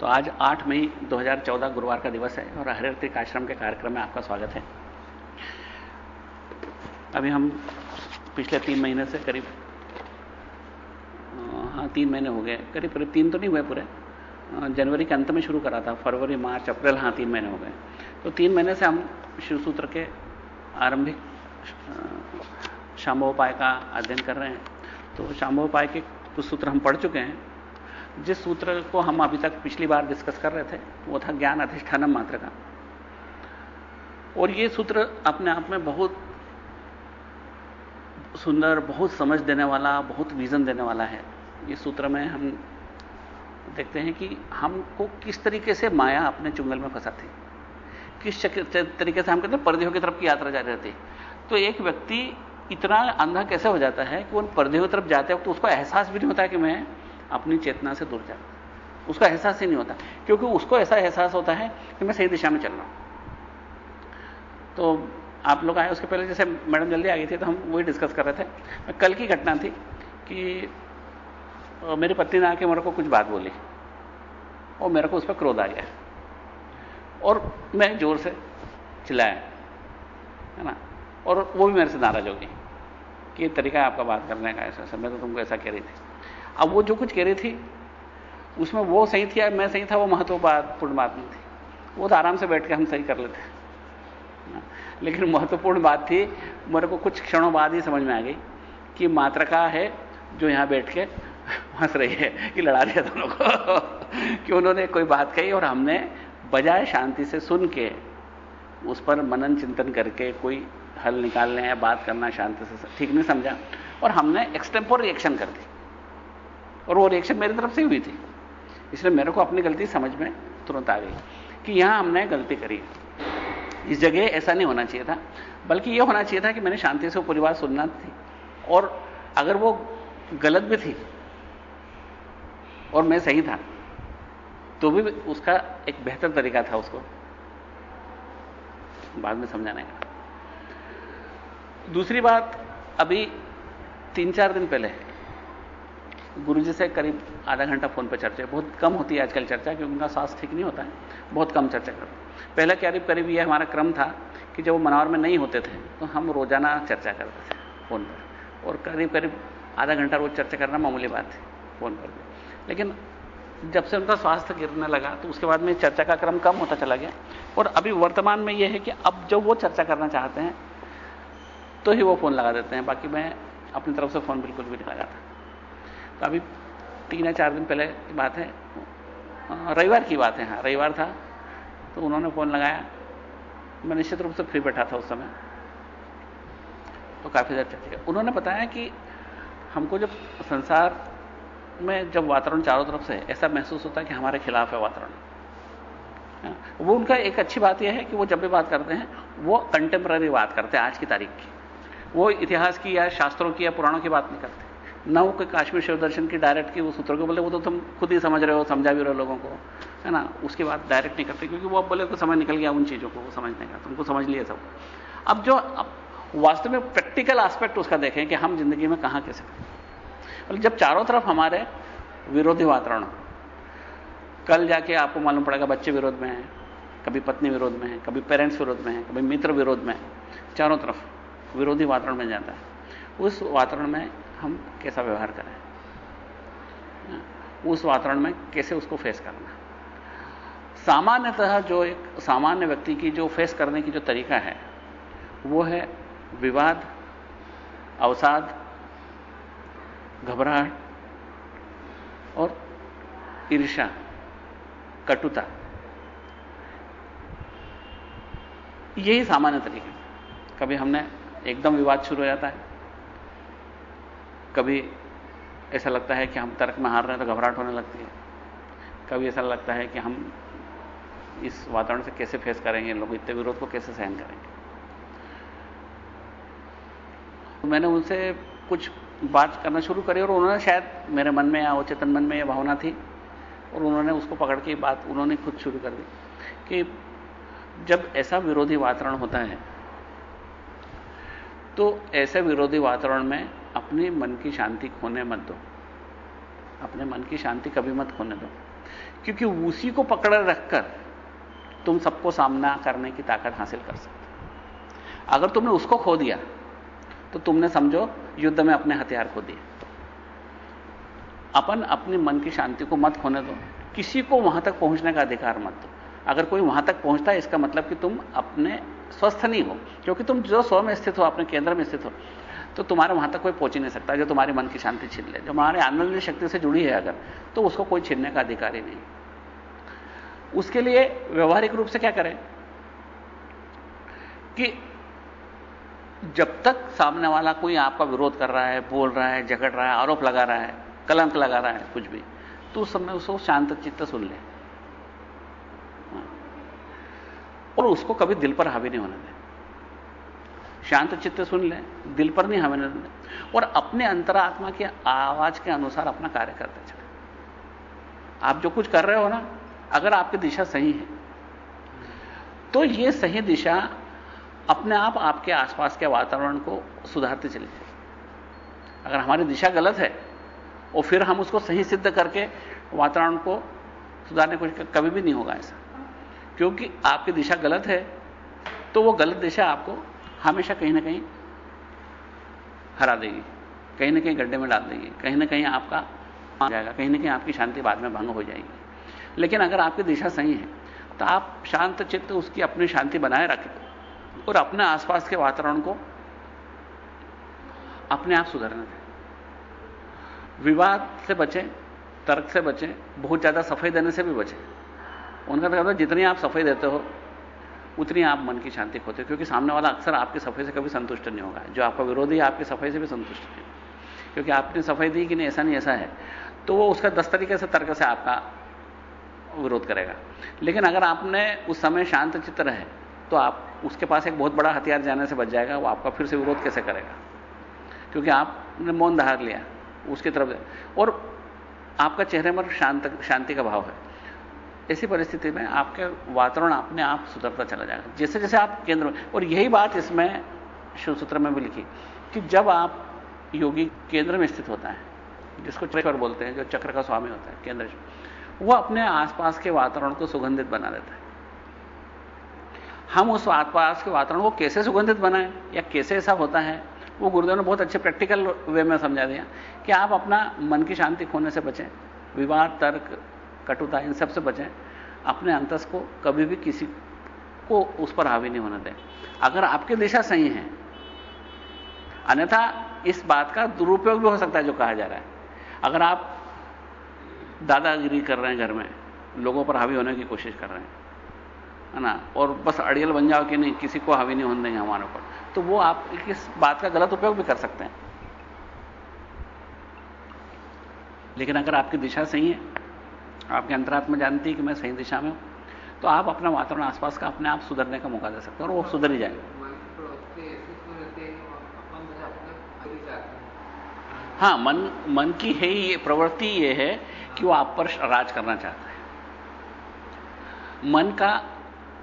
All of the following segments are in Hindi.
तो आज 8 मई 2014 गुरुवार का दिवस है और हरित्रिक आश्रम के कार्यक्रम में आपका स्वागत है। अभी हम पिछले तीन महीने से करीब हाँ तीन महीने हो गए करीब करीब तीन तो नहीं हुए पूरे। जनवरी के अंत में शुरू करा था, फरवरी, मार्च, अप्रैल हाँ तीन महीने हो गए। तो तीन महीने से हम शिव सूत्र के आरंभिक शाम्भोपाय का अध्ययन कर रहे हैं। तो शाम्भोपाय के कुछ सूत्र हम पढ़ चुके हैं। जिस सूत्र को हम अभी तक पिछली बार डिस्कस कर रहे थे, वो था ज्ञान अधिष्ठानम मात्र का। और ये सूत्र अपने आप में बहुत सुंदर, बहुत समझ देने वाला, बहुत विजन देने वाला है। इस सूत्र में हम देखते हैं कि हमको किस तरीके से माया अपने चुंगल में फंसाती किस तरीके से हम कहते हैं परदेहों की तरफ़ की यात्रा जारी रहती तो एक व्यक्ति इतना अंधा कैसे हो जाता है कि वो परदेहों की तरफ़ जाते वक्त तो उसको एहसास भी नहीं होता कि मैं अपनी चेतना से दूर जा उसका एहसास ही नहीं होता, क्योंकि उसको ऐसा एहसास होता है कि मैं सही दिशा में चल रहा हूँ। तो आप लोग आए, उसके पहले जैसे मैडम जल्दी आ गई थी तो हम वही डिस्कस कर रहे थे। कल की घटना थी कि मेरी पत्नी ने आके मेरे को कुछ बात बोली, और मेरे को उस पर क्रोध आ गया। और मैं ज़ोर से चिल्लाया, है ना? और वो भी मेरे से नाराज़ हो गई कि ये तरीका है आपका बात करने का ऐसा मैं तो तुमको ऐसा कह रही थी। अब वो जो कुछ कह रही थी, उसमें वो सही थी या मैं सही था, वो महत्वपूर्ण बात नहीं थी। वो तो आराम से बैठ के हम सही कर लेते लेकिन महत्वपूर्ण बात थी, मेरे को कुछ क्षणों बाद ही समझ में आ गई कि मात्रका है जो यहाँ बैठ के हंस रही है, कि लड़ा दिया दोनों को। कि उन्होंने कोई बात कही और हमने बजाय शांति से सुन के उस पर मनन चिंतन करके कोई हल निकालने या बात करना शांति से ठीक नहीं समझा। और हमने एक्सटेम्पोर रिएक्शन कर दी। और वो रिएक्शन मेरी तरफ़ से हुई थी। इसलिए मेरे को अपनी गलती समझ में तुरंत आ गई कि यहाँ हमने गलती करी इस जगह ऐसा नहीं होना चाहिए था, बल्कि यह होना चाहिए था कि मैंने शांति से वो पूरी बात सुनना थी। और अगर वो गलत भी थी और मैं सही था तो भी उसका एक बेहतर तरीका था उसको बाद में समझाने का। दूसरी बात, अभी तीन चार दिन पहले गुरुजी से करीब आधा घंटा फ़ोन पर चर्चा, बहुत कम होती है आजकल चर्चा, क्योंकि उनका स्वास्थ्य ठीक नहीं होता है, बहुत कम चर्चा करते पहले करीब करीब यह हमारा क्रम था कि जब वो मनावर में नहीं होते थे तो हम रोज़ाना चर्चा करते थे फ़ोन पर। और करीब करीब आधा घंटा रोज चर्चा करना मामूली बात थी फ़ोन पर भी। लेकिन जब से उनका स्वास्थ्य गिरने लगा तो उसके बाद में चर्चा का क्रम कम होता चला गया। और अभी वर्तमान में यह है कि अब जब वो चर्चा करना चाहते हैं तो ही वो फ़ोन लगा देते हैं। बाकी मैं अपनी तरफ़ से फ़ोन बिल्कुल भी नहीं लगाता। तो अभी तीन या चार दिन पहले की बात है। रविवार की बात है हाँ रविवार था तो उन्होंने फ़ोन लगाया। मैं निश्चित रूप से फ्री बैठा था उस समय। तो काफ़ी देर चर्चा उन्होंने बताया कि हमको जब संसार में जब वातावरण चारों तरफ़ से ऐसा महसूस होता है कि हमारे खिलाफ है वातावरण हाँ, वो उनका एक अच्छी बात यह है कि वो जब भी बात करते हैं वो कंटेम्प्रेरी बात करते हैं आज की तारीख की। वो इतिहास की या शास्त्रों की या पुराणों की बात नहीं करते। ना वो कोई काश्मीर शिव दर्शन की डायरेक्ट की वो सूत्र को बोले, वो तो तुम खुद ही समझ रहे हो, समझा भी रहे हो लोगों को, है ना? उसके बाद डायरेक्ट नहीं करते, क्योंकि वो अब बोले तो समय निकल गया उन चीज़ों को, वो समझने का तुमको समझ लिया सब। अब जो, अब वास्तव में प्रैक्टिकल एस्पेक्ट उसका देखें कि हम ज़िंदगी में कहाँ कैसे करें जब चारों तरफ़ हमारे विरोधी वातावरण, कल जाके आपको मालूम पड़ेगा बच्चे विरोध में हैं, कभी पत्नी विरोध में है, कभी पेरेंट्स विरोध में है, कभी मित्र विरोध में है, चारों तरफ़ विरोधी वातावरण में जाता है। उस वातावरण में हम कैसा व्यवहार करें? उस वातावरण में कैसे उसको फेस करना? सामान्यतः जो एक सामान्य व्यक्ति की जो फेस करने की जो तरीका है, वो है विवाद, अवसाद, घबराहट और ईर्षा कटुता। यही सामान्य तरीके कभी हमने एकदम विवाद शुरू हो जाता है कभी ऐसा लगता है कि हम तर्क में हार रहे हैं तो घबराहट होने लगती है। कभी ऐसा लगता है कि हम इस वातावरण से कैसे फेस करेंगे, लोग इतने विरोध को कैसे सहन करेंगे? तो मैंने उनसे कुछ बात करना शुरू करी और उन्होंने शायद मेरे मन में या अवचेतन मन में यह भावना थी और उन्होंने उसको पकड़ के बात उन्होंने खुद शुरू कर दी कि जब ऐसा विरोधी वातावरण होता है तो ऐसे विरोधी वातावरण में अपने मन की शांति खोने मत दो। अपने मन की शांति कभी मत खोने दो। क्योंकि उसी को पकड़ रखकर तुम सबको सामना करने की ताकत हासिल कर सकते अगर तुमने उसको खो दिया तो तुमने समझो युद्ध में अपने हथियार खो दिए। अपन अपने मन की शांति को मत खोने दो। किसी को वहाँ तक पहुँचने का अधिकार मत दो। अगर कोई वहाँ तक पहुँचता है, इसका मतलब कि तुम अपने स्वस्थ नहीं हो। क्योंकि तुम जो स्व में स्थित हो, अपने केंद्र में स्थित हो तो तुम्हारे वहाँ तक कोई पहुँच ही नहीं सकता, जो तुम्हारे मन की शांति छीन ले। जो हमारे आनंद शक्ति से जुड़ी है अगर तो उसको कोई छीनने का अधिकार ही नहीं। उसके लिए व्यवहारिक रूप से क्या करें? कि जब तक सामने वाला कोई आपका विरोध कर रहा है, बोल रहा है झगड़ रहा है, आरोप लगा रहा है, कलंक लगा रहा है, कुछ भी तो उस समय उसको शांत चित्त सुन ले। हाँ। और उसको कभी दिल पर हावी नहीं होने दे। शांत चित्त सुन ले, दिल पर नहीं हमें और अपने अंतरात्मा की आवाज़ के अनुसार अपना कार्य करते चले। आप जो कुछ कर रहे हो ना, अगर आपकी दिशा सही है तो ये सही दिशा अपने आप आपके आसपास के वातावरण को सुधारते चली जाए अगर हमारी दिशा गलत है, और फिर हम उसको सही सिद्ध करके वातावरण को सुधारने को कभी भी नहीं होगा ऐसा। क्योंकि आपकी दिशा गलत है तो वो गलत दिशा आपको हमेशा कहीं ना कहीं हरा देगी। कहीं ना कहीं गड्ढे में डाल देगी। कहीं ना कहीं आपका जाएगा। कहीं ना कहीं आपकी शांति बाद में भंग हो जाएगी। लेकिन अगर आपकी दिशा सही है तो आप शांत चित्त उसकी अपनी शांति बनाए रखें और अपने आसपास के वातावरण को अपने आप सुधरने दें। विवाद से बचें, तर्क से बचें, बहुत ज़्यादा सफ़ाई देने से भी बचें। उनका मतलब जितनी आप सफ़ाई देते हो उतनी आप मन की शांति खोते क्योंकि सामने वाला अक्सर आपकी सफ़ाई से कभी संतुष्ट नहीं होगा। जो आपका विरोधी आपकी सफ़ाई से भी संतुष्ट नहीं क्योंकि आपने सफ़ाई दी कि नहीं, ऐसा नहीं, ऐसा है। तो वो उसका दस तरीके से, तर्क से आपका विरोध करेगा। लेकिन अगर आपने उस समय शांत चित्त रहे तो आप उसके पास एक बहुत बड़ा हथियार जाने से बच जाएगा, वो आपका फिर से विरोध कैसे करेगा? क्योंकि आपने मौन धार लिया, उसकी तरफ़ और आपका चेहरे पर शांत, शांति का भाव है। ऐसी परिस्थिति में आपके वातावरण अपने आप सुधरता चला जाएगा। जैसे जैसे आप केंद्र में, और यही बात इसमें शिव सूत्र में भी लिखी कि जब आप योगी केंद्र में स्थित होता है, जिसको चक्र बोलते हैं, जो चक्र का स्वामी होता है, केंद्र वो अपने आसपास के वातावरण को सुगंधित बना देता है। हम उस आसपास के वातावरण को कैसे सुगंधित बनाएँ, या कैसे ऐसा होता है, वो गुरुदेव ने बहुत अच्छे प्रैक्टिकल वे में समझा दिया कि आप अपना मन की शांति खोने से बचें। विवाद, तर्क कटुता, इन सबसे बचें। अपने अंतस को कभी भी किसी को उस पर हावी नहीं होने दें। अगर आपकी दिशा सही है, अन्यथा इस बात का दुरुपयोग भी हो सकता है जो कहा जा रहा है। अगर आप दादागिरी कर रहे हैं घर में, लोगों पर हावी होने की कोशिश कर रहे हैं, है ना? और बस अड़ियल बन जाओ कि नहीं, किसी को हावी नहीं होने देंगे हमारे ऊपर तो वो आप इस बात का गलत उपयोग भी कर सकते हैं। लेकिन अगर आपकी दिशा सही है आपके अंतरात्मा जानती है कि मैं सही दिशा में हूँ। तो आप अपना वातावरण आसपास का अपने आप सुधरने का मौका दे सकते हैं और वो सुधर ही जाएगा। हाँ मन मन की है ही ये, प्रवृत्ति ये है कि वो आप पर राज करना चाहता है। मन का,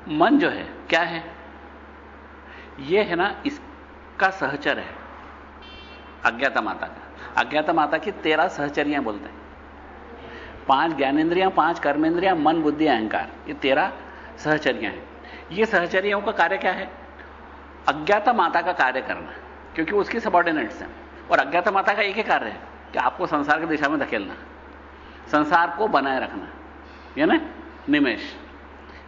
मन जो है, क्या है? ये है ना, इसका सहचर है। अज्ञाता माता का। अज्ञाता माता की तेरह सहचरियाँ बोलते हैं। पाँच ज्ञानेन्द्रियाँ, पाँच कर्मेंद्रियाँ मन, बुद्धि, अहंकार। ये तेरह सहचरियाँ हैं। ये सहचरियों का कार्य क्या है? अज्ञाता माता का कार्य करना, क्योंकि उसकी सबॉर्डिनेट्स हैं। और अज्ञाता माता का एक ही कार्य है, कि आपको संसार की दिशा में धकेलना, संसार को बनाए रखना यानी निमेश।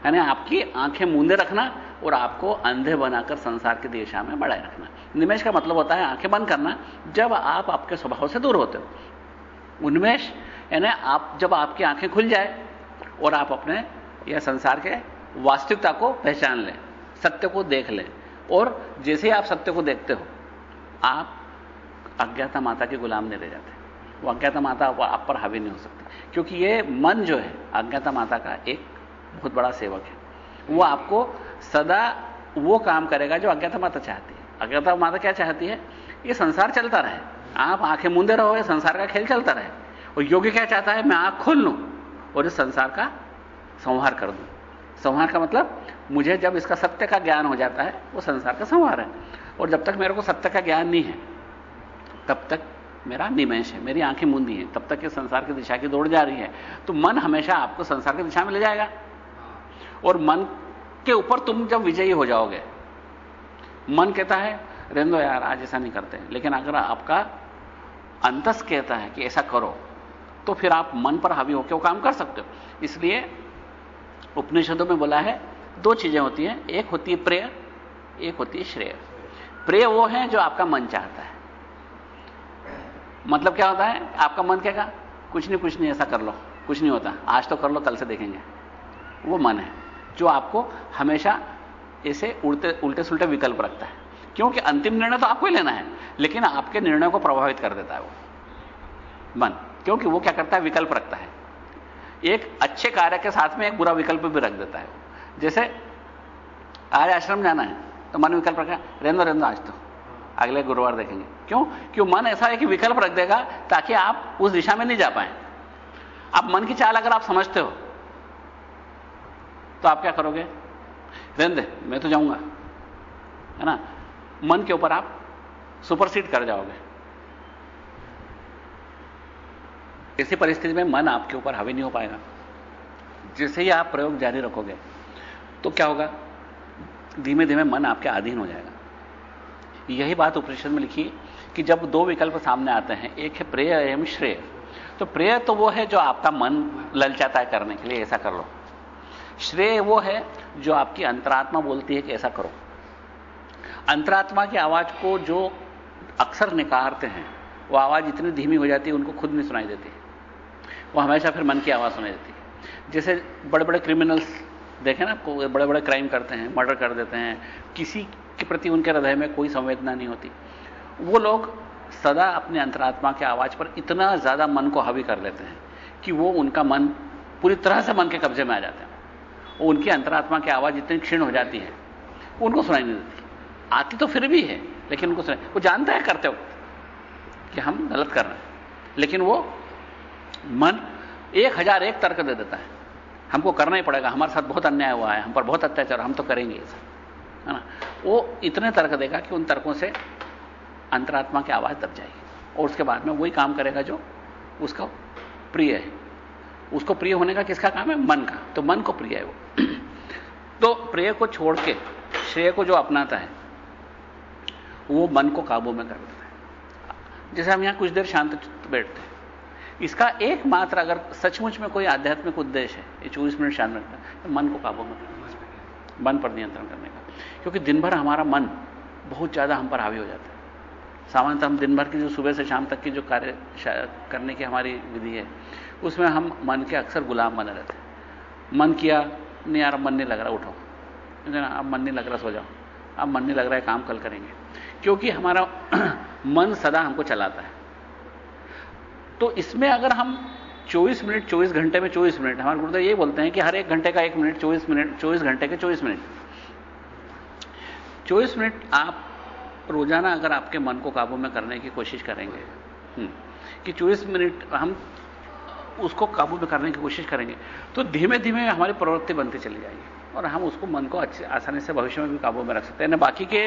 यानी आपकी आँखें मूंदे रखना और आपको अंधे बनाकर संसार की दिशा में बढ़ाए रखना। निमेश का मतलब होता है आँखें बंद करना। जब आप आपके स्वभाव से दूर होते हो उन्मेष यानी आप जब आपकी आँखें खुल जाए और आप अपने यह संसार के वास्तविकता को पहचान लें, सत्य को देख लें, और जैसे ही आप सत्य को देखते हो, आप अज्ञाता माता के गुलाम नहीं रह जाते। वो अज्ञाता माता आप पर हावी नहीं हो सकती, क्योंकि ये मन जो है, अज्ञाता माता का एक बहुत बड़ा सेवक है। वो आपको सदा वो काम करेगा जो अज्ञाता माता चाहती है। अज्ञाता माता क्या चाहती है? ये संसार चलता रहे। आप आँखें मूंदे रहो, ये संसार का खेल चलता रहे। और योगी क्या चाहता है, मैं आँख खोल लूँ और इस संसार का संहार कर दूँ। संहार का मतलब मुझे जब इसका सत्य का ज्ञान हो जाता है, वो संसार का संहार है। और जब तक मेरे को सत्य का ज्ञान नहीं है, तब तक मेरा निमेश है, मेरी आँखें मूंदी हैं, तब तक ये संसार की दिशा की दौड़ जा रही है। तो मन हमेशा आपको संसार की दिशा में ले जाएगा। और मन के ऊपर तुम जब विजयी हो जाओगे, मन कहता है, रेंदो यार, आज ऐसा नहीं करते लेकिन अगर आपका अंतस कहता है कि ऐसा करो तो फिर आप मन पर हावी होकर वो काम कर सकते हो। इसलिए उपनिषदों में बोला है, दो चीज़ें होती हैं। एक होती है प्रेय, एक होती है श्रेय। प्रेय वो है जो आपका मन चाहता है। मतलब क्या होता है? आपका मन कहेगा कुछ नहीं कुछ नहीं, ऐसा कर लो। कुछ नहीं होता। आज तो कर लो, कल से देखेंगे। वो मन है, जो आपको हमेशा ऐसे उल्टे उल्टे सुलटे विकल्प रखता है। क्योंकि अंतिम निर्णय तो आपको ही लेना है, लेकिन आपके निर्णय को प्रभावित कर देता है वो। मन। क्योंकि वो क्या करता है? विकल्प रखता है। एक अच्छे कार्य के साथ में एक बुरा विकल्प भी रख देता है। जैसे, आज आश्रम जाना है तो मन विकल्प रखा रेंदो रेंदो, आज तो। अगले गुरुवार देखेंगे। क्यों? क्यों मन ऐसा है कि विकल्प रख देगा ताकि आप उस दिशा में नहीं जा पाए। आप मन की चाल अगर आप समझते हो तो आप क्या करोगे? रेंदे, मैं तो जाऊँगा। है ना? मन के ऊपर आप सुपरसीड कर जाओगे। ऐसी परिस्थिति में मन आपके ऊपर हावी नहीं हो पाएगा। जैसे ही आप प्रयोग जारी रखोगे तो क्या होगा? धीमे धीमे मन आपके अधीन हो जाएगा। यही बात उपनिषद में लिखी कि जब दो विकल्प सामने आते हैं, एक है प्रेय एवं श्रेय। तो प्रेय तो वो है जो आपका मन ललचाता है करने के लिए, ऐसा कर लो। श्रेय वो है जो आपकी अंतरात्मा बोलती है कि ऐसा करो। अंतरात्मा की आवाज़ को जो अक्सर निकारते हैं, वो आवाज़ इतनी धीमी हो जाती है, उनको खुद नहीं सुनाई देती। वो हमेशा फिर मन की आवाज़ सुनाई देती है। जैसे बड़े बड़े क्रिमिनल्स देखें ना आपको बड़े बड़े क्राइम करते हैं मर्डर कर देते हैं, किसी के प्रति उनके हृदय में कोई संवेदना नहीं होती। वो लोग सदा अपने अंतरात्मा की आवाज़ पर इतना ज़्यादा मन को हावी कर लेते हैं कि वो उनका मन पूरी तरह से मन के कब्जे में आ जाते हैं। उनकी अंतरात्मा की आवाज़ इतनी क्षीण हो जाती है, उनको सुनाई नहीं देती। आती तो फिर भी है, लेकिन उनको सुनाई वो जानता है करते वक्त कि हम गलत कर रहे हैं। लेकिन वो मन एक हज़ार एक तर्क दे देता है। हमको करना ही पड़ेगा। हमारे साथ बहुत अन्याय हुआ है। हम पर बहुत अत्याचार। हम तो करेंगे है ना? वो इतने तर्क देगा कि उन तर्कों से अंतरात्मा की आवाज़ दब जाएगी। और उसके बाद में वही काम करेगा जो उसका प्रिय है। उसको प्रिय होने का किसका काम है? मन का। तो मन को प्रिय है वो। तो प्रिय को छोड़ के, श्रेय को जो अपनाता है, वो मन को काबू में कर देता है। जैसे हम यहाँ कुछ देर शांत बैठते हैं। इसका एकमात्र अगर सचमुच में कोई आध्यात्मिक उद्देश्य है, ये चौबीस मिनट शांत रखना तो मन को काबू में मन पर नियंत्रण करने का। क्योंकि दिन भर हमारा मन बहुत ज़्यादा हम पर हावी हो जाता है। सामान्यतः हम दिन भर की जो सुबह से शाम तक की जो कार्य करने की हमारी विधि है, उसमें हम मन के अक्सर गुलाम बने रहते हैं। मन किया, नहीं यार मन नहीं लग रहा, उठो। ना? अब मन नहीं लग रहा, सो जाओ। अब मन नहीं लग रहा है, काम कल करेंगे। क्योंकि हमारा मन सदा हमको चलाता है। तो इसमें अगर हम 24 मिनट 24 घंटे में 24 मिनट हमारे गुरुदेव ये बोलते हैं कि हर एक घंटे का एक मिनट 24 मिनट 24 घंटे के 24 मिनट। 24 मिनट आप रोज़ाना अगर आपके मन को काबू में करने की कोशिश करेंगे हम्म, कि 24 मिनट हम उसको काबू में करने की कोशिश करेंगे तो धीमे धीमे हमारी प्रवृत्ति बनती चली जाएगी और हम उसको मन को अच्छे आसानी से भविष्य में भी काबू में रख सकते हैं ना बाकी के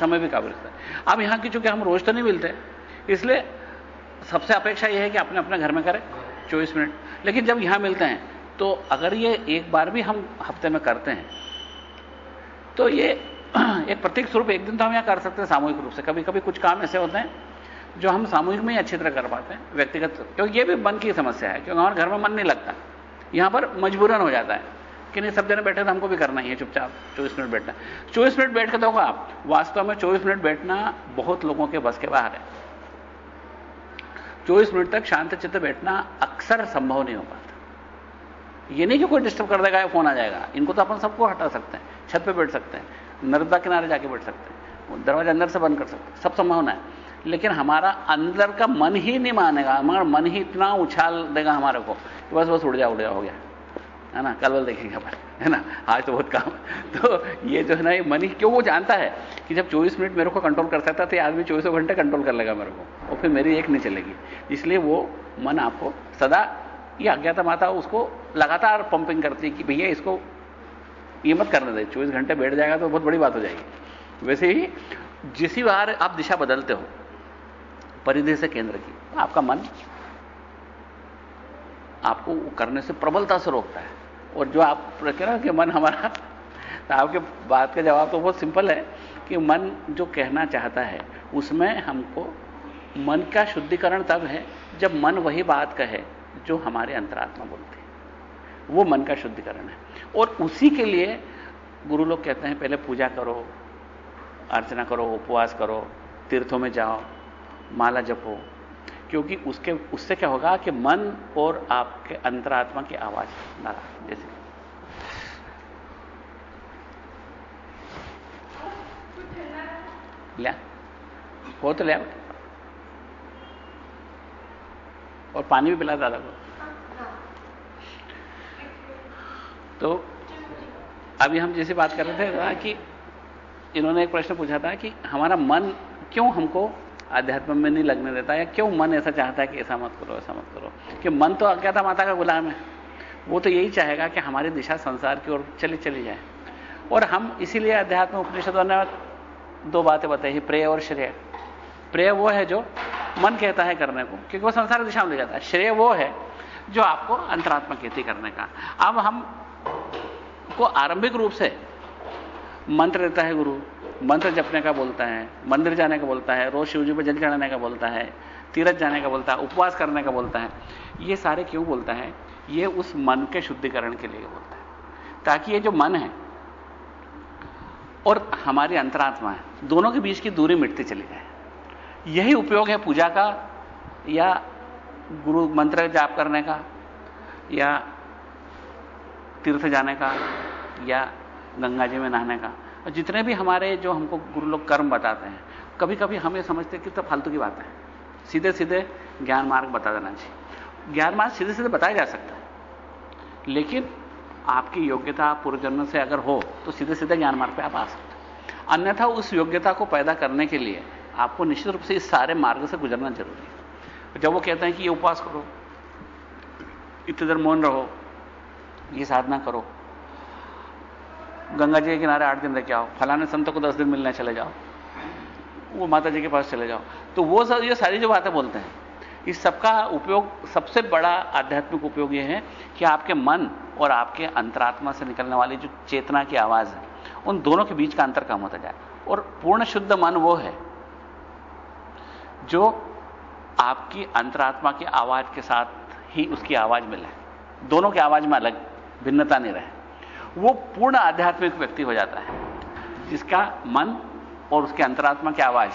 समय भी काबू रख सकते हैं। अब यहाँ की चूँकि हम रोज तो नहीं मिलते इसलिए सबसे अपेक्षा यह है कि अपने अपने घर में करें, चौबीस मिनट। लेकिन जब यहाँ मिलते हैं तो अगर ये एक बार भी हम हफ़्ते में करते हैं तो ये एक प्रतीक स्वरूप एक दिन तो हम यहाँ कर सकते हैं सामूहिक रूप से। कभी कभी कुछ काम ऐसे होते हैं, जो हम सामूहिक में ही अच्छी तरह कर पाते हैं, व्यक्तिगत। क्योंकि ये भी मन की समस्या है, क्योंकि हमारे घर में मन नहीं लगता। यहाँ पर मजबूरन हो जाता है कि नहीं, सब जने बैठे तो हमको भी करना ही है, चुपचाप चौबीस मिनट बैठना। चौबीस मिनट बैठ के देखो आप, वास्तव में चौबीस मिनट बैठना बहुत लोगों के बस के बाहर है। चौबीस मिनट तक शांत चित्त बैठना अक्सर संभव नहीं हो पाता। ये नहीं कि कोई डिस्टर्ब कर देगा या फ़ोन आ जाएगा। इनको तो अपन सबको हटा सकते हैं, छत पे बैठ सकते हैं, नर्मदा किनारे जाके बैठ सकते हैं दरवाजे अंदर से बंद कर सकते हैं, सब संभावना है। लेकिन हमारा अंदर का मन ही नहीं मानेगा, हमारा मन ही इतना उछाल देगा हमारे को कि बस बस उड़ जा उड़ जा हो गया। है ना? कल बल देखेंगे अपन, है ना? आज तो बहुत काम तो ये जो है ना, ये मन क्यों वो जानता है कि जब 24 मिनट मेरे को कंट्रोल कर सकता तो आदमी चौबीसों घंटे कंट्रोल कर लेगा मेरे को, और फिर मेरी एक नहीं चलेगी। इसलिए वो मन आपको सदा ये अज्ञाता माता उसको लगातार पंपिंग करती है कि भैया इसको ये मत करने दे, चौबीस घंटे बैठ जाएगा तो बहुत बड़ी बात हो जाएगी। वैसे ही जिस बार आप दिशा बदलते हो, परिधि से केंद्र की, आपका मन आपको करने से प्रबलता से रोकता है। और जो आप कह रहे हो कि मन हमारा तो आपके बात का जवाब तो बहुत सिंपल है कि मन जो कहना चाहता है, उसमें हमको मन का शुद्धिकरण तब है जब मन वही बात कहे जो हमारे अंतरात्मा बोलते हैं। वो मन का शुद्धिकरण है। और उसी के लिए गुरु लोग कहते हैं, पहले पूजा करो, अर्चना करो, उपवास करो, तीर्थों में जाओ, माला जपो क्योंकि उसके, उससे क्या होगा कि मन और आपके अंतरात्मा की आवाज़ ना जैसे। हो तो लिया और पानी भी पिला दादा को। तो अभी हम जैसे बात कर रहे थे कि इन्होंने एक प्रश्न पूछा था कि हमारा मन क्यों हमको आध्यात्म में नहीं लगने देता, या क्यों मन ऐसा चाहता है कि ऐसा मत करो, ऐसा मत करो? कि मन तो अज्ञाता माता का गुलाम है। वो तो यही चाहेगा कि हमारी दिशा संसार की ओर चली चली जाए। और हम इसीलिए अध्यात्म उपनिषदों ने दो बातें बताई प्रेय और श्रेय। प्रेय वो है जो मन कहता है करने को, क्योंकि वो संसार दिशा में ले जाता है। श्रेय वो है जो आपको अंतरात्मा कहती करने का। अब हम को आरंभिक रूप से मंत्र देता है गुरु मंत्र जपने का बोलता है, मंदिर जाने का बोलता है, रोज शिवजी पर जल चढ़ाने का बोलता है, तीरथ जाने का बोलता है, उपवास करने का बोलता है। ये सारे क्यों बोलता है? ये उस मन के शुद्धिकरण के लिए बोलता है। ताकि ये जो मन है और हमारी अंतरात्मा है, दोनों के बीच की दूरी मिटती चली जाए। यही उपयोग है पूजा का, या गुरु मंत्र जाप करने का, या तीर्थ जाने का, या गंगा जी में नहाने का। जितने भी हमारे जो हमको गुरु लोग कर्म बताते हैं कभी कभी हम ये समझते कि तो फालतू की बात है। सीधे सीधे ज्ञान मार्ग बता देना चाहिए। ज्ञान मार्ग सीधे सीधे बताया जा सकता है। लेकिन आपकी योग्यता पूर्वजन्म से अगर हो तो सीधे सीधे ज्ञान मार्ग पर आप आ सकते हैं। अन्यथा उस योग्यता को पैदा करने के लिए आपको निश्चित रूप से इस सारे मार्ग से गुजरना ज़रूरी है। जब वो कहते हैं कि ये उपवास करो, इतने देर मौन रहो, ये साधना करो गंगा जी के किनारे आठ दिन रह के आओ, फलाने संत को दस दिन मिलने चले जाओ, वो माता जी के पास चले जाओ। तो वो सब, ये सारी जो बातें बोलते हैं, इस सबका उपयोग, सबसे बड़ा आध्यात्मिक उपयोग यह है कि आपके मन और आपके अंतरात्मा से निकलने वाली जो चेतना की आवाज़ है, उन दोनों के बीच का अंतर कम होता जाए। और पूर्ण शुद्ध मन वो है, जो आपकी अंतरात्मा की आवाज़ के साथ ही उसकी आवाज़ मिले। दोनों की आवाज़ में अलग, भिन्नता नहीं रहे। वो पूर्ण आध्यात्मिक व्यक्ति हो जाता है, जिसका मन और उसके अंतरात्मा की आवाज़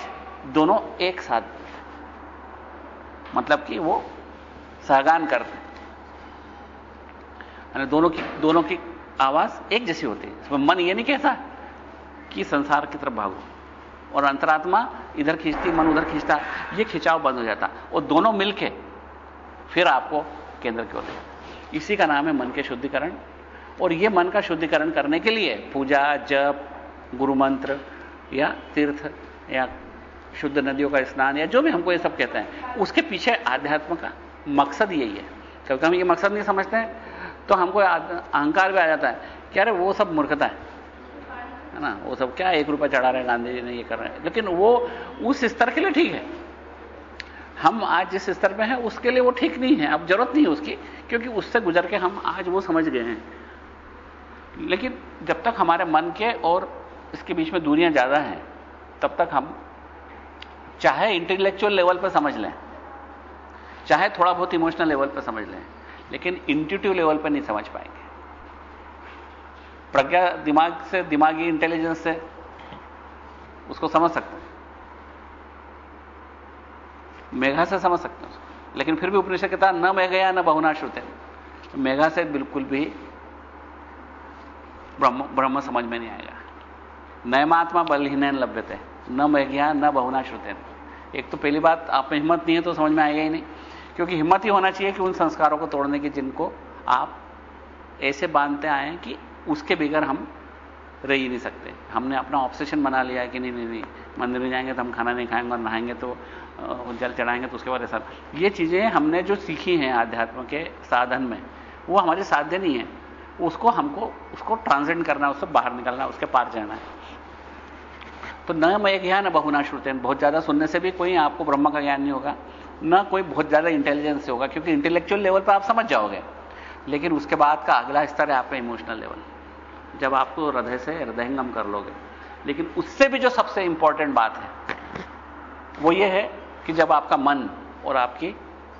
दोनों एक साथ मतलब कि वो सहगान करते हैं। दोनों की दोनों की आवाज़ एक जैसी होती है। इसमें मन ये नहीं कहता कि संसार की तरफ़ भागो, और अंतरात्मा इधर खींचती, मन उधर खींचता, ये खिंचाव बंद हो जाता, और दोनों मिलके फिर आपको केंद्र की ओर ले इसी का नाम है मन के शुद्धिकरण। और ये मन का शुद्धिकरण करने के लिए पूजा, जप, गुरु मंत्र या तीर्थ या शुद्ध नदियों का स्नान या जो भी हमको ये सब कहते हैं, उसके पीछे आध्यात्म का मकसद यही है। क्योंकि हम ये मकसद नहीं समझते हैं तो हमको अहंकार भी आ जाता है क्या अरे वो सब मूर्खता है। है ना? वो सब क्या एक रुपया चढ़ा रहे हैं, गांधी जी ने ये कर रहे हैं। लेकिन वो उस स्तर के लिए ठीक है। हम आज जिस स्तर पे हैं, उसके लिए वो ठीक नहीं है। अब ज़रूरत नहीं है उसकी, क्योंकि उससे गुजर के हम आज वो समझ गए हैं। लेकिन जब तक हमारे मन के और इसके बीच में दूरियाँ ज़्यादा हैं, तब तक हम चाहे इंटेलेक्चुअल लेवल पर समझ लें, चाहे थोड़ा बहुत इमोशनल लेवल पर समझ लें, लेकिन इंट्यूटिव लेवल पर नहीं समझ पाएँगे। प्रज्ञा दिमाग से, दिमागी इंटेलिजेंस से उसको समझ सकते हैं। मेघा से समझ सकते हैं उसको। लेकिन फिर भी उपनिषद कहता न मेघया न बहुना श्रुते। मेघा से बिल्कुल भी ब्रह्म ब्रह्म समझ में नहीं आएगा। नयमात्मा बलहीन लभ्यते। न मेघया न बहुना श्रुते एक तो पहली बात, आप में हिम्मत नहीं है तो समझ में आएगा ही नहीं। क्योंकि हिम्मत ही होना चाहिए कि उन संस्कारों को तोड़ने की जिनको आप ऐसे बांधते आए कि उसके बगैर हम रह ही नहीं सकते। हमने अपना ऑब्सेशन बना लिया है कि नहीं नहीं नहीं, मंदिर में जाएँगे तो हम खाना नहीं खाएँगे और नहाएँगे तो जल चढ़ाएँगे तो उसके बाद ऐसा। ये चीज़ें हमने जो सीखी हैं आध्यात्म के साधन में, वो हमारे साध्य नहीं है। उसको हमको, उसको ट्रांसेंड करना है उससे बाहर निकलना है उसके पार जाना है। तो न मैं ज्ञान न बहुना श्रुते बहुत ज़्यादा सुनने से भी कोई आपको ब्रह्म का ज्ञान नहीं होगा, न कोई बहुत ज़्यादा इंटेलिजेंस से होगा, क्योंकि इंटेलेक्चुअल लेवल पर आप समझ जाओगे। लेकिन उसके बाद का अगला स्तर है आपका इमोशनल लेवल जब आपको हृदय से हृदयंगम कर लोगे। लेकिन उससे भी जो सबसे इंपॉर्टेंट बात है, वो ये है कि जब आपका मन और आपकी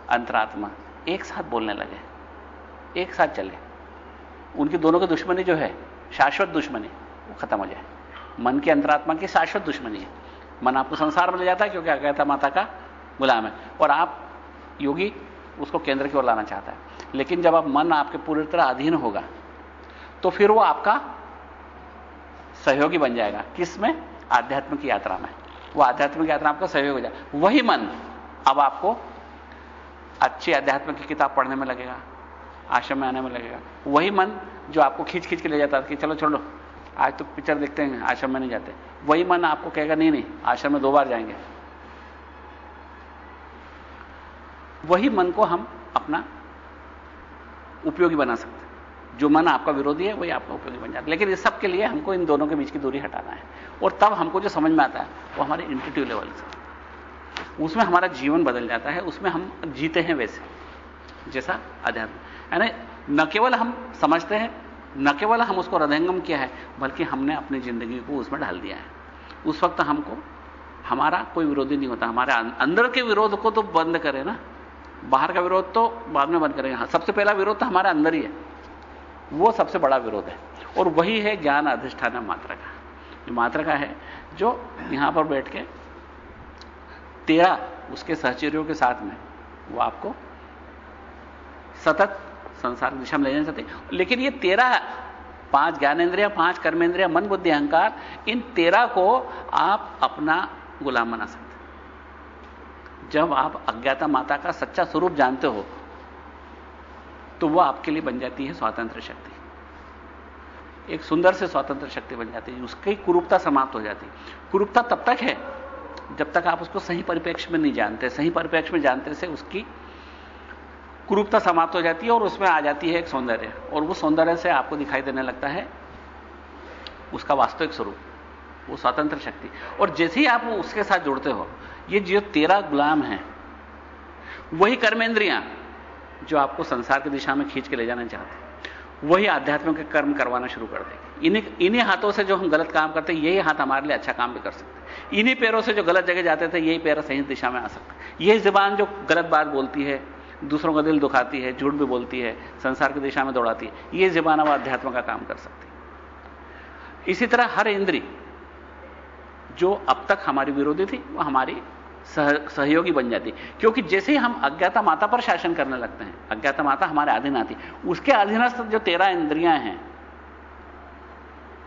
अंतरात्मा एक साथ बोलने लगे, एक साथ चले उनकी दोनों की दुश्मनी जो है, शाश्वत दुश्मनी, वो खत्म हो जाए। मन की अंतरात्मा की शाश्वत दुश्मनी है। मन आपको संसार में ले जाता है, क्योंकि अज्ञाता माता का गुलाम है। और आप, योगी, उसको केंद्र की ओर लाना चाहता है। लेकिन जब आप मन आपके पूरी तरह अधीन होगा तो फिर वो आपका सहयोगी बन जाएगा। किस किसमें आध्यात्मिक यात्रा में। वो आध्यात्मिक यात्रा आपका सहयोग हो जाए। वही मन अब आपको अच्छी अध्यात्म की किताब पढ़ने में लगेगा। आश्रम में आने में लगेगा। वही मन जो आपको खींच खींच के ले जाता था कि चलो छोड़ो, आज तो पिक्चर देखते हैं, आश्रम में नहीं जाते। वही मन आपको कहेगा, नहीं नहीं, आश्रम में दो बार जाएँगे। वही मन को हम अपना उपयोगी बना सकते हैं। जो मन आपका विरोधी है, वही आपका उपयोगी बन जाता है। लेकिन इस सब के लिए हमको इन दोनों के बीच की दूरी हटाना है। और तब हमको जो समझ में आता है, वो हमारे इंटिट्यू लेवल से। उसमें हमारा जीवन बदल जाता है, उसमें हम जीते हैं वैसे, जैसा अध्यात्म। यानी न? केवल हम समझते हैं न केवल हम उसको हृदयंगम किया है बल्कि हमने अपनी ज़िंदगी को उसमें डाल दिया है। उस वक्त हमको हमारा कोई विरोधी नहीं होता हमारे अं-, अंदर के विरोध को तो बंद करें ना। बाहर का विरोध तो बाद में बंद करेंगे। हाँ सबसे पहला विरोध तो हमारे अंदर ही है। वो सबसे बड़ा विरोध है। और वही है ज्ञान अधिष्ठान मात्रा का। जो मात्रा का है जो यहाँ पर बैठ के तेरा उसके सहचर्यों के साथ में वो आपको सतत संसार की दिशा में ले जाना चाहते लेकिन ये तेरह पाँच ज्ञानेन्द्रिया, पाँच कर्मेंद्रिया, मन, बुद्धि, अहंकार, इन तेरह को आप अपना गुलाम बना सकते जब आप अज्ञाता माता का सच्चा स्वरूप जानते हो तो वह आपके लिए बन जाती है स्वतंत्र शक्ति। एक सुंदर से स्वतंत्र शक्ति बन जाती है, उसकी कुरूपता समाप्त हो जाती है। कुरूपता तब तक है, जब तक आप उसको सही परिप्रेक्ष्य में नहीं जानते, सही परिप्रेक्ष्य में जानते से उसकी कुरूपता समाप्त हो जाती है और उसमें आ जाती है एक सौंदर्य। और वो सौंदर्य से आपको दिखाई देने लगता है उसका वास्तविक स्वरूप, वो स्वतंत्र शक्ति। और जैसे ही आप उसके साथ जुड़ते हो, ये जो तेरा गुलाम है, वही कर्मेंद्रियाँ जो आपको संसार की दिशा में खींच के ले जाना चाहते वही आध्यात्म के कर्म करवाना शुरू कर देंगे। इन्हीं इन्हीं हाथों से जो हम गलत काम करते हैं, यही हाथ हमारे लिए अच्छा काम भी कर सकते इन्हीं पैरों से जो गलत जगह जाते थे, यही पैर सही दिशा में आ सकते यही जबान जो गलत बात बोलती है दूसरों का दिल दुखाती है झूठ भी बोलती है संसार की दिशा में दौड़ाती है। ये जबान अब अध्यात्म का काम कर सकती है। इसी तरह हर इंद्री जो अब तक हमारी विरोधी थी वो हमारी सह, सहयोगी बन जाती। क्योंकि जैसे ही हम अज्ञाता माता पर शासन करने लगते हैं अज्ञाता माता हमारे अधीन आती। उसके अधीनस्थ जो तेरह इंद्रियाँ हैं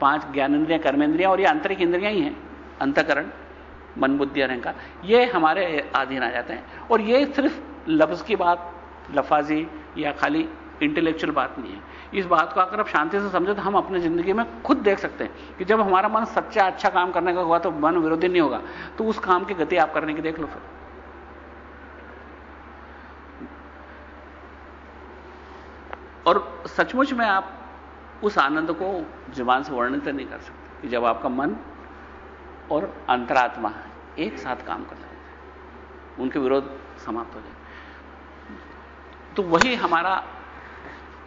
पाँच ज्ञान इंद्रियाँ कर्मेंद्रियाँ और ये आंतरिक इंद्रियाँ ही हैं अंतकरण मन बुद्धि अहंकार। ये हमारे अधीन आ जाते हैं। और ये सिर्फ़ लफ्ज की बात, लफाजी या खाली इंटेलेक्चुअल बात नहीं है। इस बात को अगर आप शांति से समझे तो हम अपनी ज़िंदगी में खुद देख सकते हैं कि जब हमारा मन सच्चा अच्छा काम करने का हुआ तो मन विरोधी नहीं होगा। तो उस काम की गति आप करने की देख लो फिर। और सचमुच में आप उस आनंद को ज़ुबान से वर्णित नहीं कर सकते कि जब आपका मन और अंतरात्मा एक साथ काम कर रहे उनके विरोध समाप्त हो जाए तो वही हमारा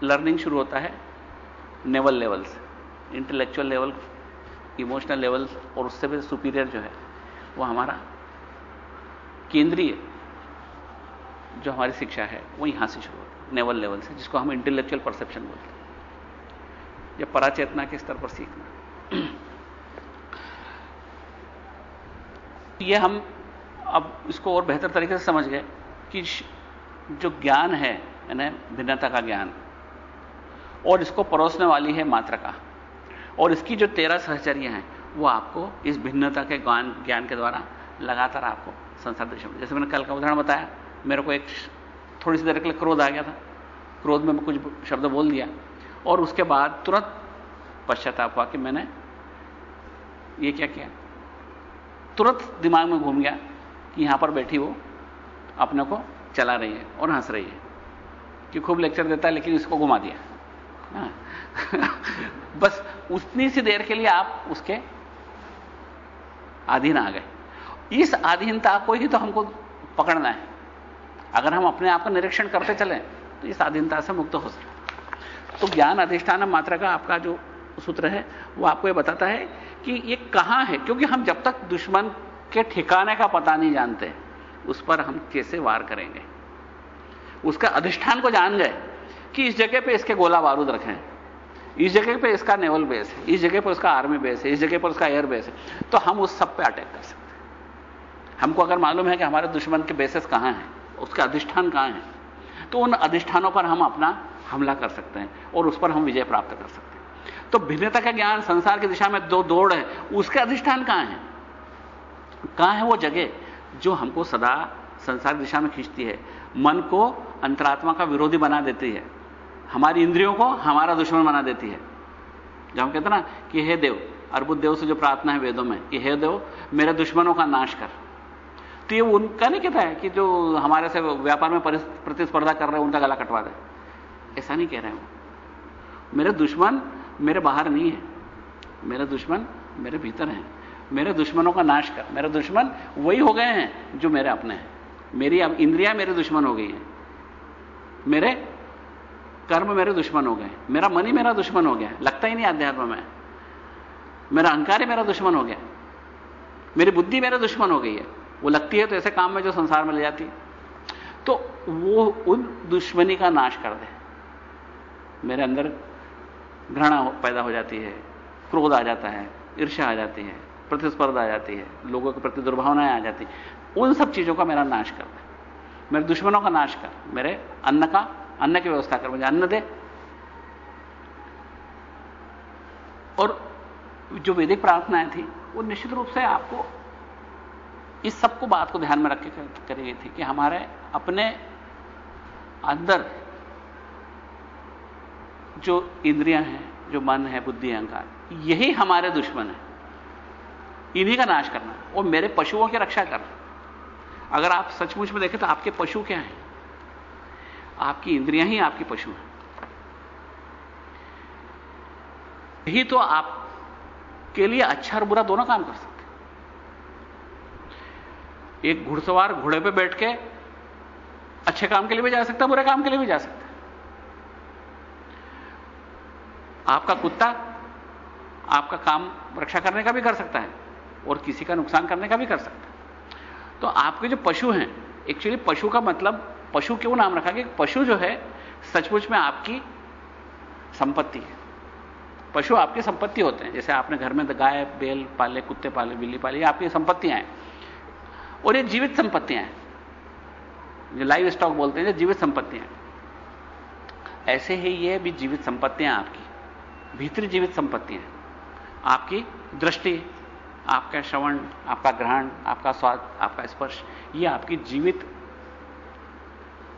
लर्निंग शुरू होता है नेवल लेवल से इंटेलेक्चुअल लेवल इमोशनल लेवल और उससे भी सुपीरियर जो है, वो हमारा केंद्रीय जो हमारी शिक्षा है, वो यहाँ से शुरू होती है। नेवल लेवल से जिसको हम इंटेलेक्चुअल परसेप्शन बोलते हैं। या पराचेतना के स्तर पर सीखना। ये हम अब इसको और बेहतर तरीके से समझ गए कि जो ज्ञान है, यानी भिन्नता का ज्ञान, और इसको परोसने वाली है मात्रा का, और इसकी जो तेरह सहचर्य हैं, वो आपको इस भिन्नता के ज्ञान ज्ञान के द्वारा लगातार आपको संसार दृश्य में जैसे मैंने कल का उदाहरण बताया, मेरे को एक थोड़ी सी देर के लिए क्रोध आ गया था। क्रोध में मैं कुछ शब्द बोल दिया, और उसके बाद तुरंत पश्चाताप हुआ कि मैंने ये क्या किया? तुरंत दिमाग में घूम गया कि यहाँ पर बैठी वो अपने को चला रही है और हंस रही है कि खूब लेक्चर देता है, लेकिन इसको घुमा दिया। हाँ। बस उतनी सी देर के लिए आप उसके अधीन आ गए। इस अधीनता को ही तो हमको पकड़ना है। अगर हम अपने आप का निरीक्षण करते चलें तो इस अधीनता से मुक्त हो सकते तो ज्ञान अधिष्ठान मात्रा का आपका जो सूत्र है, वो आपको ये बताता है कि ये कहाँ है? क्योंकि हम जब तक दुश्मन के ठिकाने का पता नहीं जानते, उस पर हम कैसे वार करेंगे? उसका अधिष्ठान को जान गए कि इस जगह पे इसके गोला बारूद रखें इस जगह पे इसका नेवल बेस है, इस जगह पर उसका आर्मी बेस है, इस जगह पर उसका एयर बेस है। तो हम उस सब पे अटैक कर सकते हैं। हमको अगर मालूम है कि हमारे दुश्मन के बेसिस कहाँ हैं, उसके अधिष्ठान कहाँ है तो उन अधिष्ठानों पर हम अपना हमला कर सकते हैं और उस पर हम विजय प्राप्त कर सकते हैं। तो भिन्नता का ज्ञान संसार की दिशा में दो दौड़ है, उसका अधिष्ठान कहाँ है? कहाँ है वो जगह जो हमको सदा संसार दिशा में खींचती है? मन को अंतरात्मा का विरोधी बना देती है। हमारी इंद्रियों को हमारा दुश्मन बना देती है। जब हम कहते ना कि हे देव, अर्बुद देव से जो प्रार्थना है वेदों में, कि हे देव, मेरे दुश्मनों का नाश कर। तो ये उनका नहीं कहता है कि जो हमारे से व्यापार में प्रतिस्पर्धा कर रहे हैं, उनका गला कटवा दे। ऐसा नहीं कह रहे हैं मेरे दुश्मन मेरे बाहर नहीं है। मेरा दुश्मन मेरे भीतर है। मेरे दुश्मनों का नाश कर, मेरे दुश्मन वही हो गए हैं जो मेरे अपने हैं। मेरी अब इंद्रियाँ मेरे दुश्मन हो गई हैं। मेरे कर्म मेरे दुश्मन हो गए मेरा मन ही मेरा दुश्मन हो गया लगता ही नहीं अध्यात्म में। मेरा अहंकार ही मेरा दुश्मन हो गया मेरी बुद्धि मेरा दुश्मन हो गई है। वो लगती है तो ऐसे काम में जो संसार में ले जाती है। तो वो उन दुश्मनी का नाश कर दे। मेरे अंदर घृणा पैदा हो जाती है, क्रोध आ जाता है, ईर्ष्या आ जाती है, प्रतिस्पर्धा आ जाती है, लोगों के प्रति दुर्भावनाएँ आ जाती उन सब चीज़ों का मेरा नाश कर दे। मेरे दुश्मनों का नाश कर, मेरे अन्न का, अन्न की व्यवस्था कर, मुझे अन्न दे। और जो वैदिक प्रार्थनाएँ थी, वो निश्चित रूप से आपको इस सबको बात को ध्यान में रख के करी गई थी कि हमारे अपने अंदर जो इंद्रियाँ हैं, जो मन है, बुद्धि अहंकार, यही हमारे दुश्मन है। इन्हीं का नाश करना और मेरे पशुओं की रक्षा करना। अगर आप सचमुच में देखें तो आपके पशु क्या हैं? आपकी इंद्रियाँ ही आपके पशु हैं। यही तो आपके लिए अच्छा और बुरा दोनों काम कर सकते एक घुड़सवार घोड़े पे बैठ के अच्छे काम के लिए भी जा सकता है, बुरे काम के लिए भी जा सकता है आपका कुत्ता आपका काम रक्षा करने का भी कर सकता है और किसी का नुकसान करने का भी कर सकता है। तो आपके जो पशु हैं एक्चुअली पशु का मतलब पशु क्यों नाम रखा कि पशु जो है, सचमुच में आपकी संपत्ति है। पशु आपकी संपत्ति होते हैं। जैसे आपने घर में गाय, बेल पाले, कुत्ते पाले, बिल्ली पाले, ये आपकी संपत्तियाँ हैं और ये जीवित संपत्तियाँ हैं। जो लाइव स्टॉक बोलते हैं जो जीवित संपत्तियाँ हैं। ऐसे ही ये भी जीवित संपत्तियाँ आपकी। भीतरी जीवित संपत्ति है। आपकी दृष्टि, आपका श्रवण, आपका ग्रहण, आपका स्वाद, आपका स्पर्श, ये आपकी जीवित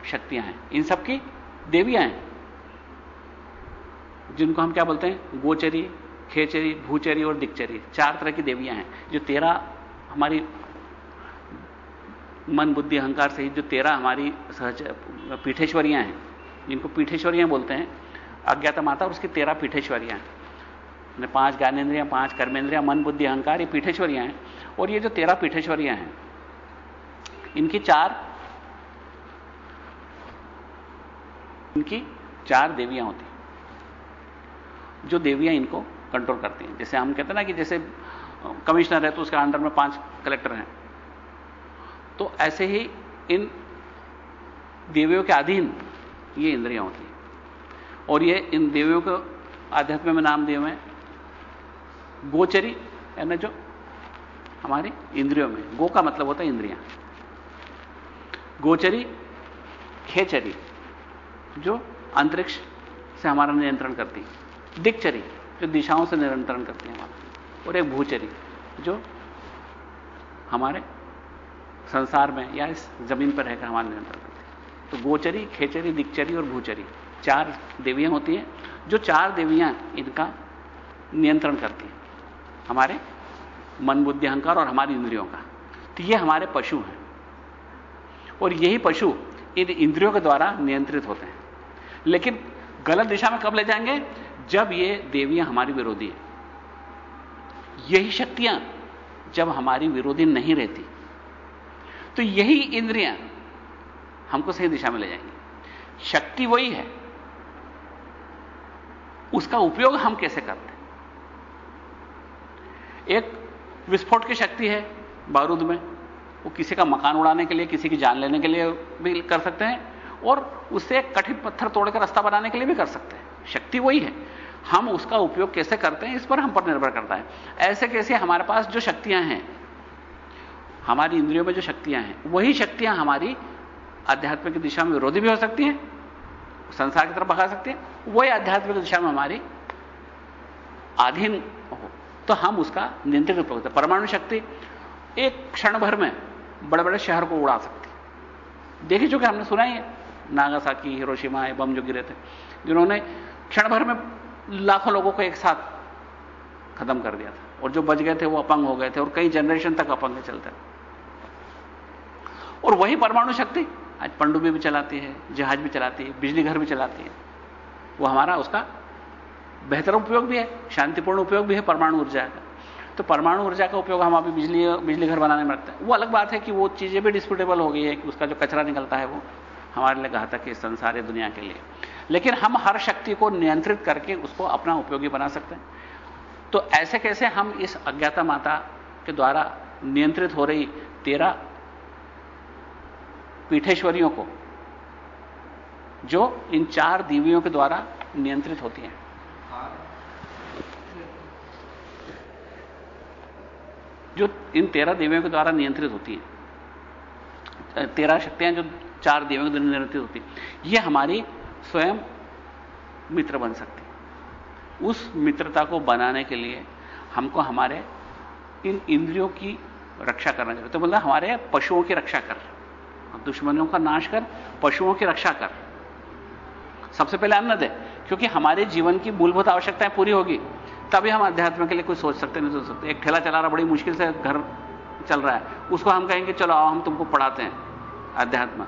शक्तियाँ हैं। इन सबकी देवियाँ हैं, जिनको हम क्या बोलते हैं? गोचरी, खेचरी, भूचरी और दिक्चरी चार तरह की देवियाँ हैं, जो तेरह हमारी मन, बुद्धि, अहंकार सहित जो तेरह हमारी सहज पीठेश्वरियाँ हैं, जिनको पीठेश्वरियाँ बोलते हैं अज्ञाता माता और उसकी तेरह पीठेश्वरियाँ हैं। पाँच ज्ञानेन्द्रियाँ, पाँच कर्मेंद्रियाँ, मन, बुद्धि, अहंकार, ये पीठेश्वरियाँ हैं। और ये जो तेरह पीठेश्वरियाँ हैं, इनकी चार इनकी चार देवियाँ होती जो देवियाँ इनको कंट्रोल करती हैं। जैसे हम कहते हैं ना कि जैसे कमिश्नर है तो उसके अंडर में पाँच कलेक्टर हैं। तो ऐसे ही इन देवियों के अधीन ये इंद्रियाँ होती हैं। और ये इन देवियों को आध्यात्म में नाम दिए हुए गोचरी, यानी जो हमारी इंद्रियों में, गो का मतलब होता है इंद्रियाँ। गोचरी, खेचरी, जो अंतरिक्ष से हमारा नियंत्रण करती है। दिक्चरी, जो दिशाओं से नियंत्रण करती है हमारा। और एक भूचरी, जो हमारे संसार में या इस ज़मीन पर रहकर हमारा नियंत्रण करती है। तो गोचरी, खेचरी, दिक्चरी और भूचरी। चार देवियाँ होती हैं, जो चार देवियाँ इनका नियंत्रण करती हैं। हमारे मन बुद्धि अहंकार और हमारी इंद्रियों का। तो ये हमारे पशु हैं। और यही पशु इन इंद्रियों के द्वारा नियंत्रित होते हैं। लेकिन गलत दिशा में कब ले जाएँगे? जब ये देवियाँ हमारी विरोधी हैं। यही शक्तियाँ जब हमारी विरोधी नहीं रहती। तो यही इंद्रियाँ हमको सही दिशा में ले जाएँगी। शक्ति वही है। उसका उपयोग हम कैसे करते हैं? एक विस्फोट की शक्ति है बारूद में। वो किसी का मकान उड़ाने के लिए, किसी की जान लेने के लिए भी कर सकते हैं और उससे एक कठिन पत्थर तोड़कर रास्ता बनाने के लिए भी कर सकते हैं। शक्ति वही है। हम उसका उपयोग कैसे करते हैं, इस पर हम पर निर्भर करता है। ऐसे कैसे हमारे पास जो शक्तियाँ हैं, हमारी इंद्रियों में जो शक्तियाँ हैं, वही शक्तियाँ हमारी आध्यात्मिक दिशा में विरोधी भी हो सकती हैं संसार की तरफ़ भगा सकती हैं। वही आध्यात्मिक दिशा में हमारी अधीन हो। तो हम उसका नियंत्रित उपयोग करते परमाणु शक्ति एक क्षण भर में बड़े बड़े शहर को उड़ा सकती देखिए चूँकि हमने सुना ही है। नागासाकी, हिरोशिमा बम जो गिरे थे, जिन्होंने क्षण भर में लाखों लोगों को एक साथ खत्म कर दिया था। और जो बच गए थे, वो अपंग हो गए थे, और कई जनरेशन तक अपंग चलते और वही परमाणु शक्ति आज पंडुबी भी चलाती है, जहाज़ भी चलाती है, बिजली घर भी चलाती है। वो हमारा उसका बेहतर उपयोग भी है, शांतिपूर्ण उपयोग भी है, परमाणु ऊर्जा का। तो परमाणु ऊर्जा का उपयोग हम अभी बिजली बिजली घर बनाने में रखते हैं। वो अलग बात है कि वो चीज़ें भी डिस्प्यूटेबल हो गई है, कि उसका जो कचरा निकलता है वो हमारे लिए घातक है संसार या दुनिया के लिए। लेकिन हम हर शक्ति को नियंत्रित करके उसको अपना उपयोगी बना सकते हैं। तो ऐसे कैसे हम इस अज्ञाता माता के द्वारा नियंत्रित हो रही तेरह पीठेश्वरियों को, जो इन चार देवियों के द्वारा नियंत्रित होती हैं। जो इन तेरह देवियों के द्वारा नियंत्रित होती हैं। तेरह शक्तियाँ जो चार देवियों के द्वारा नियंत्रित होती हैं। ये हमारी स्वयं मित्र बन सकती उस मित्रता को बनाने के लिए हमको हमारे इन इंद्रियों की रक्षा करना चाहिए। तो मतलब हमारे पशुओं की रक्षा कर दुश्मनों का नाश कर, पशुओं की रक्षा कर। सबसे पहले अन्न दे क्योंकि हमारे जीवन की मूलभूत आवश्यकताएँ पूरी होगी। तभी हम अध्यात्म के लिए कुछ सोच सकते नहीं सोच सकते। एक ठेला चला रहा, बड़ी मुश्किल से घर चल रहा है। उसको हम कहेंगे, चलो आओ, हम तुमको पढ़ाते हैं अध्यात्म।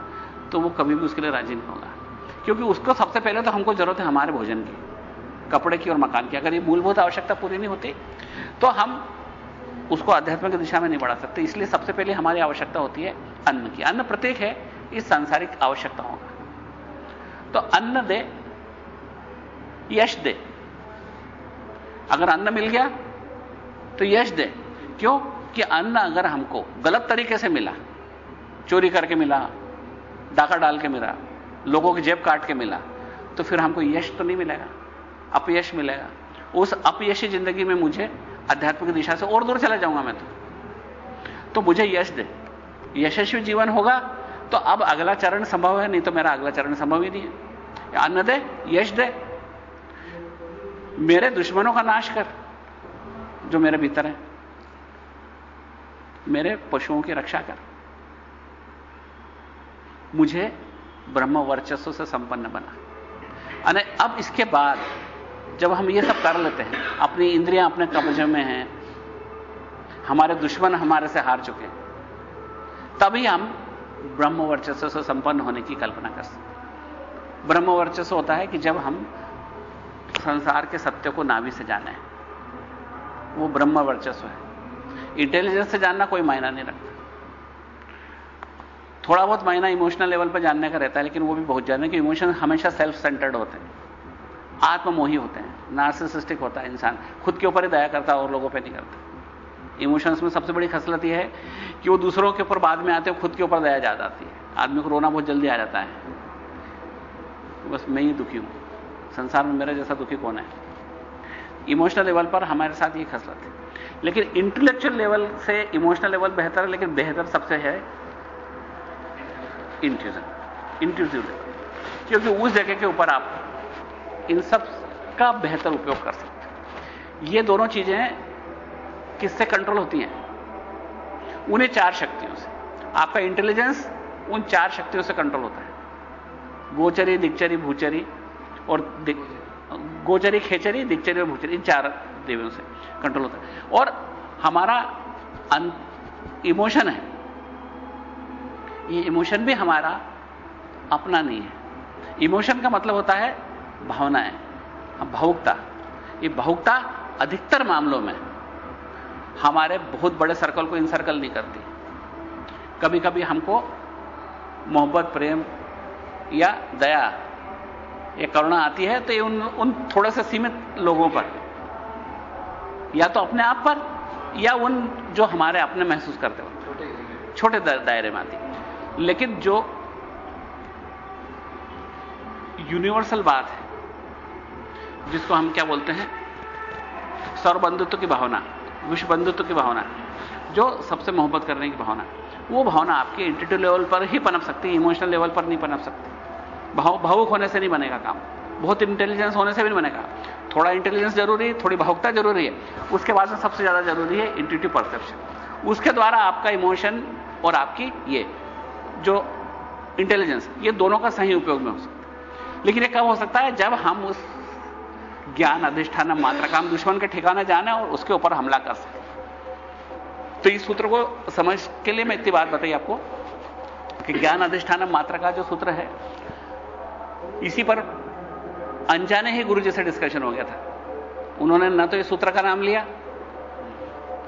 तो वो कभी भी उसके लिए राज़ी नहीं होगा। क्योंकि उसको सबसे पहले तो हमको ज़रूरत है हमारे भोजन की, कपड़े की और मकान की। अगर ये मूलभूत आवश्यकता पूरी नहीं होती तो हम उसको आध्यात्म की दिशा में नहीं बढ़ा सकते। इसलिए सबसे पहले हमारी आवश्यकता होती है अन्न की। अन्न प्रत्येक है, इस सांसारिक आवश्यकताओं का। तो अन्न दे, यश दे। अगर अन्न मिल गया तो यश दे। क्यों? कि अन्न अगर हमको गलत तरीके से मिला, चोरी करके मिला, डाका डाल के मिला, लोगों की जेब काट के मिला तो फिर हमको यश तो नहीं मिलेगा, अपयश मिलेगा। उस अपयशी ज़िंदगी में मुझे आध्यात्मिक दिशा से और दूर चला जाऊँगा मैं तो। तो मुझे यश दे। यशस्वी जीवन होगा तो अब अगला चरण संभव है, नहीं तो मेरा अगला चरण संभव ही नहीं है। अन्न दे, यश दे। मेरे दुश्मनों का नाश कर, जो मेरे भीतर है। मेरे पशुओं की रक्षा कर। मुझे ब्रह्म वर्चस्व से संपन्न बना। अने अब इसके बाद जब हम ये सब कर लेते हैं, अपनी इंद्रियाँ अपने कब्जे में हैं, हमारे दुश्मन हमारे से हार चुके हैं, तभी हम ब्रह्म वर्चस्व से संपन्न होने की कल्पना कर सकते ब्रह्म वर्चस्व होता है कि जब हम संसार के सत्य को नाभि से जाने वो ब्रह्म वर्चस्व है। इंटेलिजेंस से जानना कोई मायना नहीं रखता। थोड़ा बहुत मायना इमोशनल लेवल पर जानने का रहता है, लेकिन वो भी बहुत जानने कि इमोशन हमेशा सेल्फ सेंटर्ड होते हैं। आत्ममोही होते हैं। नार्सिसिस्टिक होता है इंसान। खुद के ऊपर ही दया करता है और लोगों पे नहीं करता। इमोशंस में सबसे बड़ी खसलत यह है कि वो दूसरों के ऊपर बाद में आते हो खुद के ऊपर दया ज़्यादा आती है। आदमी को रोना बहुत जल्दी आ जाता है। बस मैं ही दुखी हूँ। संसार में मेरा जैसा दुखी कौन है? इमोशनल लेवल पर हमारे साथ ये खसलत है। लेकिन इंटेलेक्चुअल लेवल से इमोशनल लेवल बेहतर है, लेकिन बेहतर सबसे है इंट्यूजन इंट्यूजिव लेवल क्योंकि उस जगह के ऊपर आप इन सब का बेहतर उपयोग कर सकते ये दोनों चीज़ें किससे कंट्रोल होती हैं? उन्हें चार शक्तियों से। आपका इंटेलिजेंस उन चार शक्तियों से कंट्रोल होता है। गोचरी दिक्चरी भूचरी और गोचरी, खेचरी दिक्चरी और भूचरी, इन चार देवियों से कंट्रोल होता है। और हमारा इमोशन है। ये इमोशन भी हमारा अपना नहीं है। इमोशन का मतलब होता है भावनाएँ भावुकता ये भावुकता अधिकतर मामलों में हमारे बहुत बड़े सर्कल को इनसर्कल नहीं करती। कभी कभी हमको मोहब्बत प्रेम या दया या करुणा आती है तो ये उन उन थोड़े से सीमित लोगों पर। या तो अपने आप पर या उन जो हमारे अपने महसूस करते हो छोटे दायरे में आती। लेकिन जो यूनिवर्सल बात है जिसको हम क्या बोलते हैं? सर्वबंधुत्व की भावना विश्व बंधुत्व की भावना, जो सबसे मोहब्बत करने की भावना, वो भावना आपके इंटीट्यू लेवल पर ही पनप सकती है इमोशनल लेवल पर नहीं पनप सकती। भाव, भावुक होने से नहीं बनेगा काम। बहुत इंटेलिजेंस होने से भी नहीं बनेगा। थोड़ा इंटेलिजेंस ज़रूरी है थोड़ी भावुकता ज़रूरी है। उसके बाद में सबसे ज़्यादा ज़रूरी है इंटीट्यू परसेप्शन उसके द्वारा आपका इमोशन और आपकी ये, जो इंटेलिजेंस ये दोनों का सही उपयोग में हो सकता है। लेकिन ये कब हो सकता है? जब हम उस ज्ञान अधिष्ठान मात्र का हम दुश्मन के ठिकाना जाना और उसके ऊपर हमला कर सकें। तो इस सूत्र को समझ के लिए मैं इतनी बात बताई आपको कि ज्ञान अधिष्ठान मात्र का जो सूत्र है, इसी पर अनजाने ही गुरु जी से डिस्कशन हो गया था। उन्होंने ना तो इस सूत्र का नाम लिया,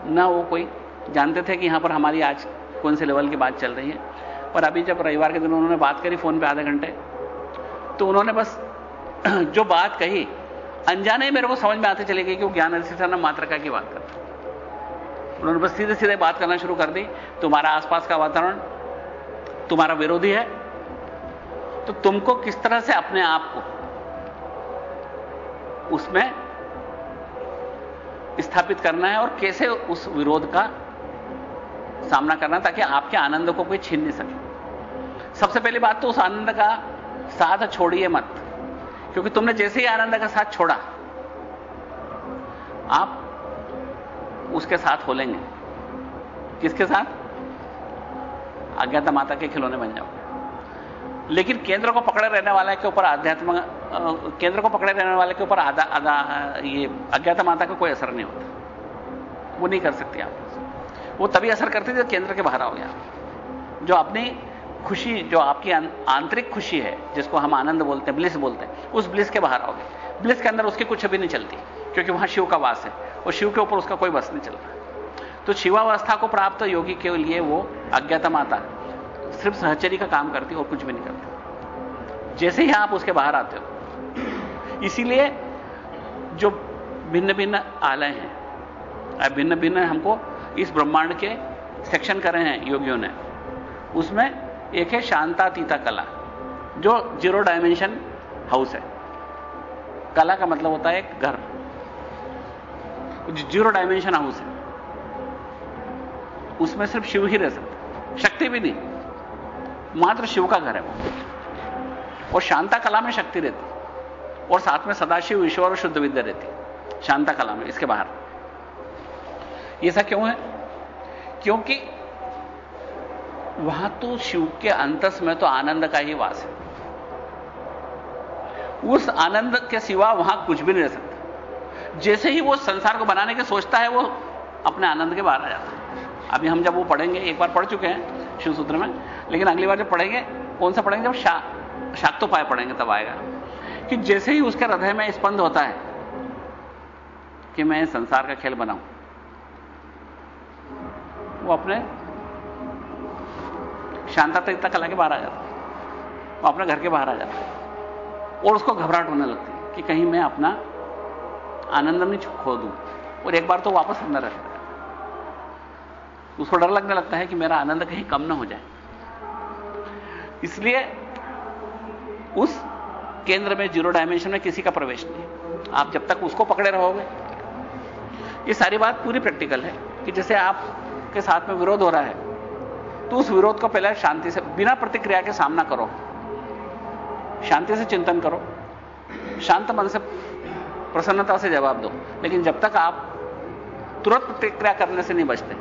ना वो कोई जानते थे कि यहाँ पर हमारी आज कौन से लेवल की बात चल रही है। पर अभी जब रविवार के दिन उन्होंने बात करी फ़ोन पे आधे घंटे तो उन्होंने बस जो बात कही अनजाने मेरे को समझ में आते चले गए कि वो ज्ञान अधिष्ठान मात्रा की बात करता उन्होंने बस सीधे सीधे बात करना शुरू कर दी, तुम्हारा आसपास का वातावरण, तुम्हारा विरोधी है तो तुमको किस तरह से अपने आप को उसमें स्थापित करना है और कैसे उस विरोध का सामना करना ताकि आपके आनंद को कोई छीन नहीं सके? सबसे पहली बात तो उस आनंद का साथ छोड़िए मत। क्योंकि तुमने जैसे ही आनंद का साथ छोड़ा, आप उसके साथ हो लेंगे किसके साथ? अज्ञाता माता के खिलौने बन जाओगे लेकिन केंद्र को पकड़े रहने वाले के ऊपर आध्यात्म केंद्र को पकड़े रहने वाले के ऊपर आधा आधा, ये अज्ञाता माता का कोई असर नहीं होता। वो नहीं कर सकती आप। वो तभी असर करती जब केंद्र के बाहर आओगे आप। जो अपनी खुशी जो आपकी आंतरिक खुशी है, जिसको हम आनंद बोलते हैं, ब्लिस बोलते हैं, उस ब्लिस के बाहर आओगे। ब्लिस के अंदर उसकी कुछ भी नहीं चलती, क्योंकि वहाँ शिव का वास है, और शिव के ऊपर उसका कोई बस नहीं चलता। तो शिवावस्था को प्राप्त योगी के लिए वो अज्ञाता माता सिर्फ़ सहचरी का काम करती और कुछ भी नहीं करती। जैसे ही आप उसके बाहर आते हो, इसीलिए जो भिन्न भिन्न आलय हैं भिन्न भिन्न हमको इस ब्रह्मांड के सेक्शन करे हैं योगियों ने, उसमें एक है शांतातीता कला, जो ज़ीरो डायमेंशन हाउस है। कला का मतलब होता है एक घर। ज़ीरो डायमेंशन हाउस है। उसमें सिर्फ़ शिव ही रह सकता शक्ति भी नहीं। मात्र शिव का घर है वो। और शांता कला में शक्ति रहती और साथ में सदाशिव, ईश्वर और शुद्ध विद्या रहती शांता कला में, इसके बाहर। ऐसा क्यों है? क्योंकि वहाँ तो शिव के अंतस में तो आनंद का ही वास है। उस आनंद के सिवा वहाँ कुछ भी नहीं रह सकता। जैसे ही वो संसार को बनाने के सोचता है, वो अपने आनंद के बाहर आ जाता है। अभी हम जब वो पढ़ेंगे, एक बार पढ़ चुके हैं शिव सूत्र में, लेकिन अगली बार जब पढ़ेंगे, कौन सा पढ़ेंगे? जब शा, शाक्तोपाय पढ़ेंगे तब आएगा। कि जैसे ही उसके हृदय में स्पंद होता है कि मैं संसार का खेल बनाऊँ, वो अपने शांता कला के बाहर आ जाता वो अपने घर के बाहर आ जाता है। और उसको घबराहट होने लगती है कि कहीं मैं अपना आनंद नहीं खो दूँ। और एक बार तो वापस अंदर रहता है। उसको डर लगने लगता है कि मेरा आनंद कहीं कम ना हो जाए। इसलिए उस केंद्र में ज़ीरो डायमेंशन में किसी का प्रवेश नहीं। आप जब तक उसको पकड़े रहोगे। ये सारी बात पूरी प्रैक्टिकल है कि जैसे आपके साथ में विरोध हो रहा है तो उस विरोध को पहले शांति से, बिना प्रतिक्रिया के सामना करो। शांति से चिंतन करो। शांत मन से प्रसन्नता से जवाब दो। लेकिन जब तक आप तुरंत प्रतिक्रिया करने से नहीं बचते,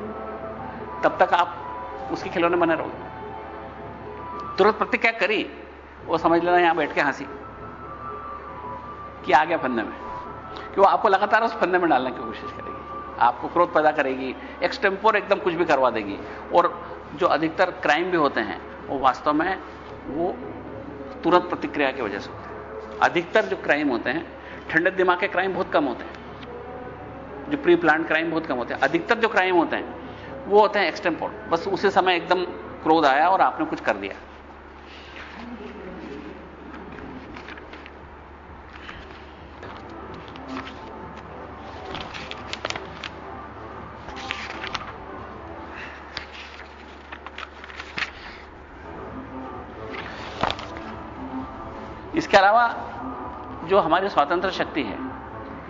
तब तक आप उसके खिलौने बने रहोगे तुरंत प्रतिक्रिया करी, वो समझ लेना यहाँ बैठ के हँसी कि आ गया फन्ने में। कि वो आपको लगातार उस फन्ने में डालने की कोशिश करेगी। आपको क्रोध पैदा करेगी एक्सटेम्पोर एकदम कुछ भी करवा देगी। और जो अधिकतर क्राइम भी होते हैं, वो वास्तव में वो तुरंत प्रतिक्रिया की वजह से होते हैं। अधिकतर जो क्राइम होते हैं, ठंडे दिमाग के क्राइम बहुत कम होते हैं। जो प्री प्लान क्राइम बहुत कम होते हैं। अधिकतर जो क्राइम होते हैं, वो होते हैं एक्सटेम्पोर बस उसी समय एकदम क्रोध आया और आपने कुछ कर दिया। इसके अलावा जो हमारी स्वतंत्र शक्ति है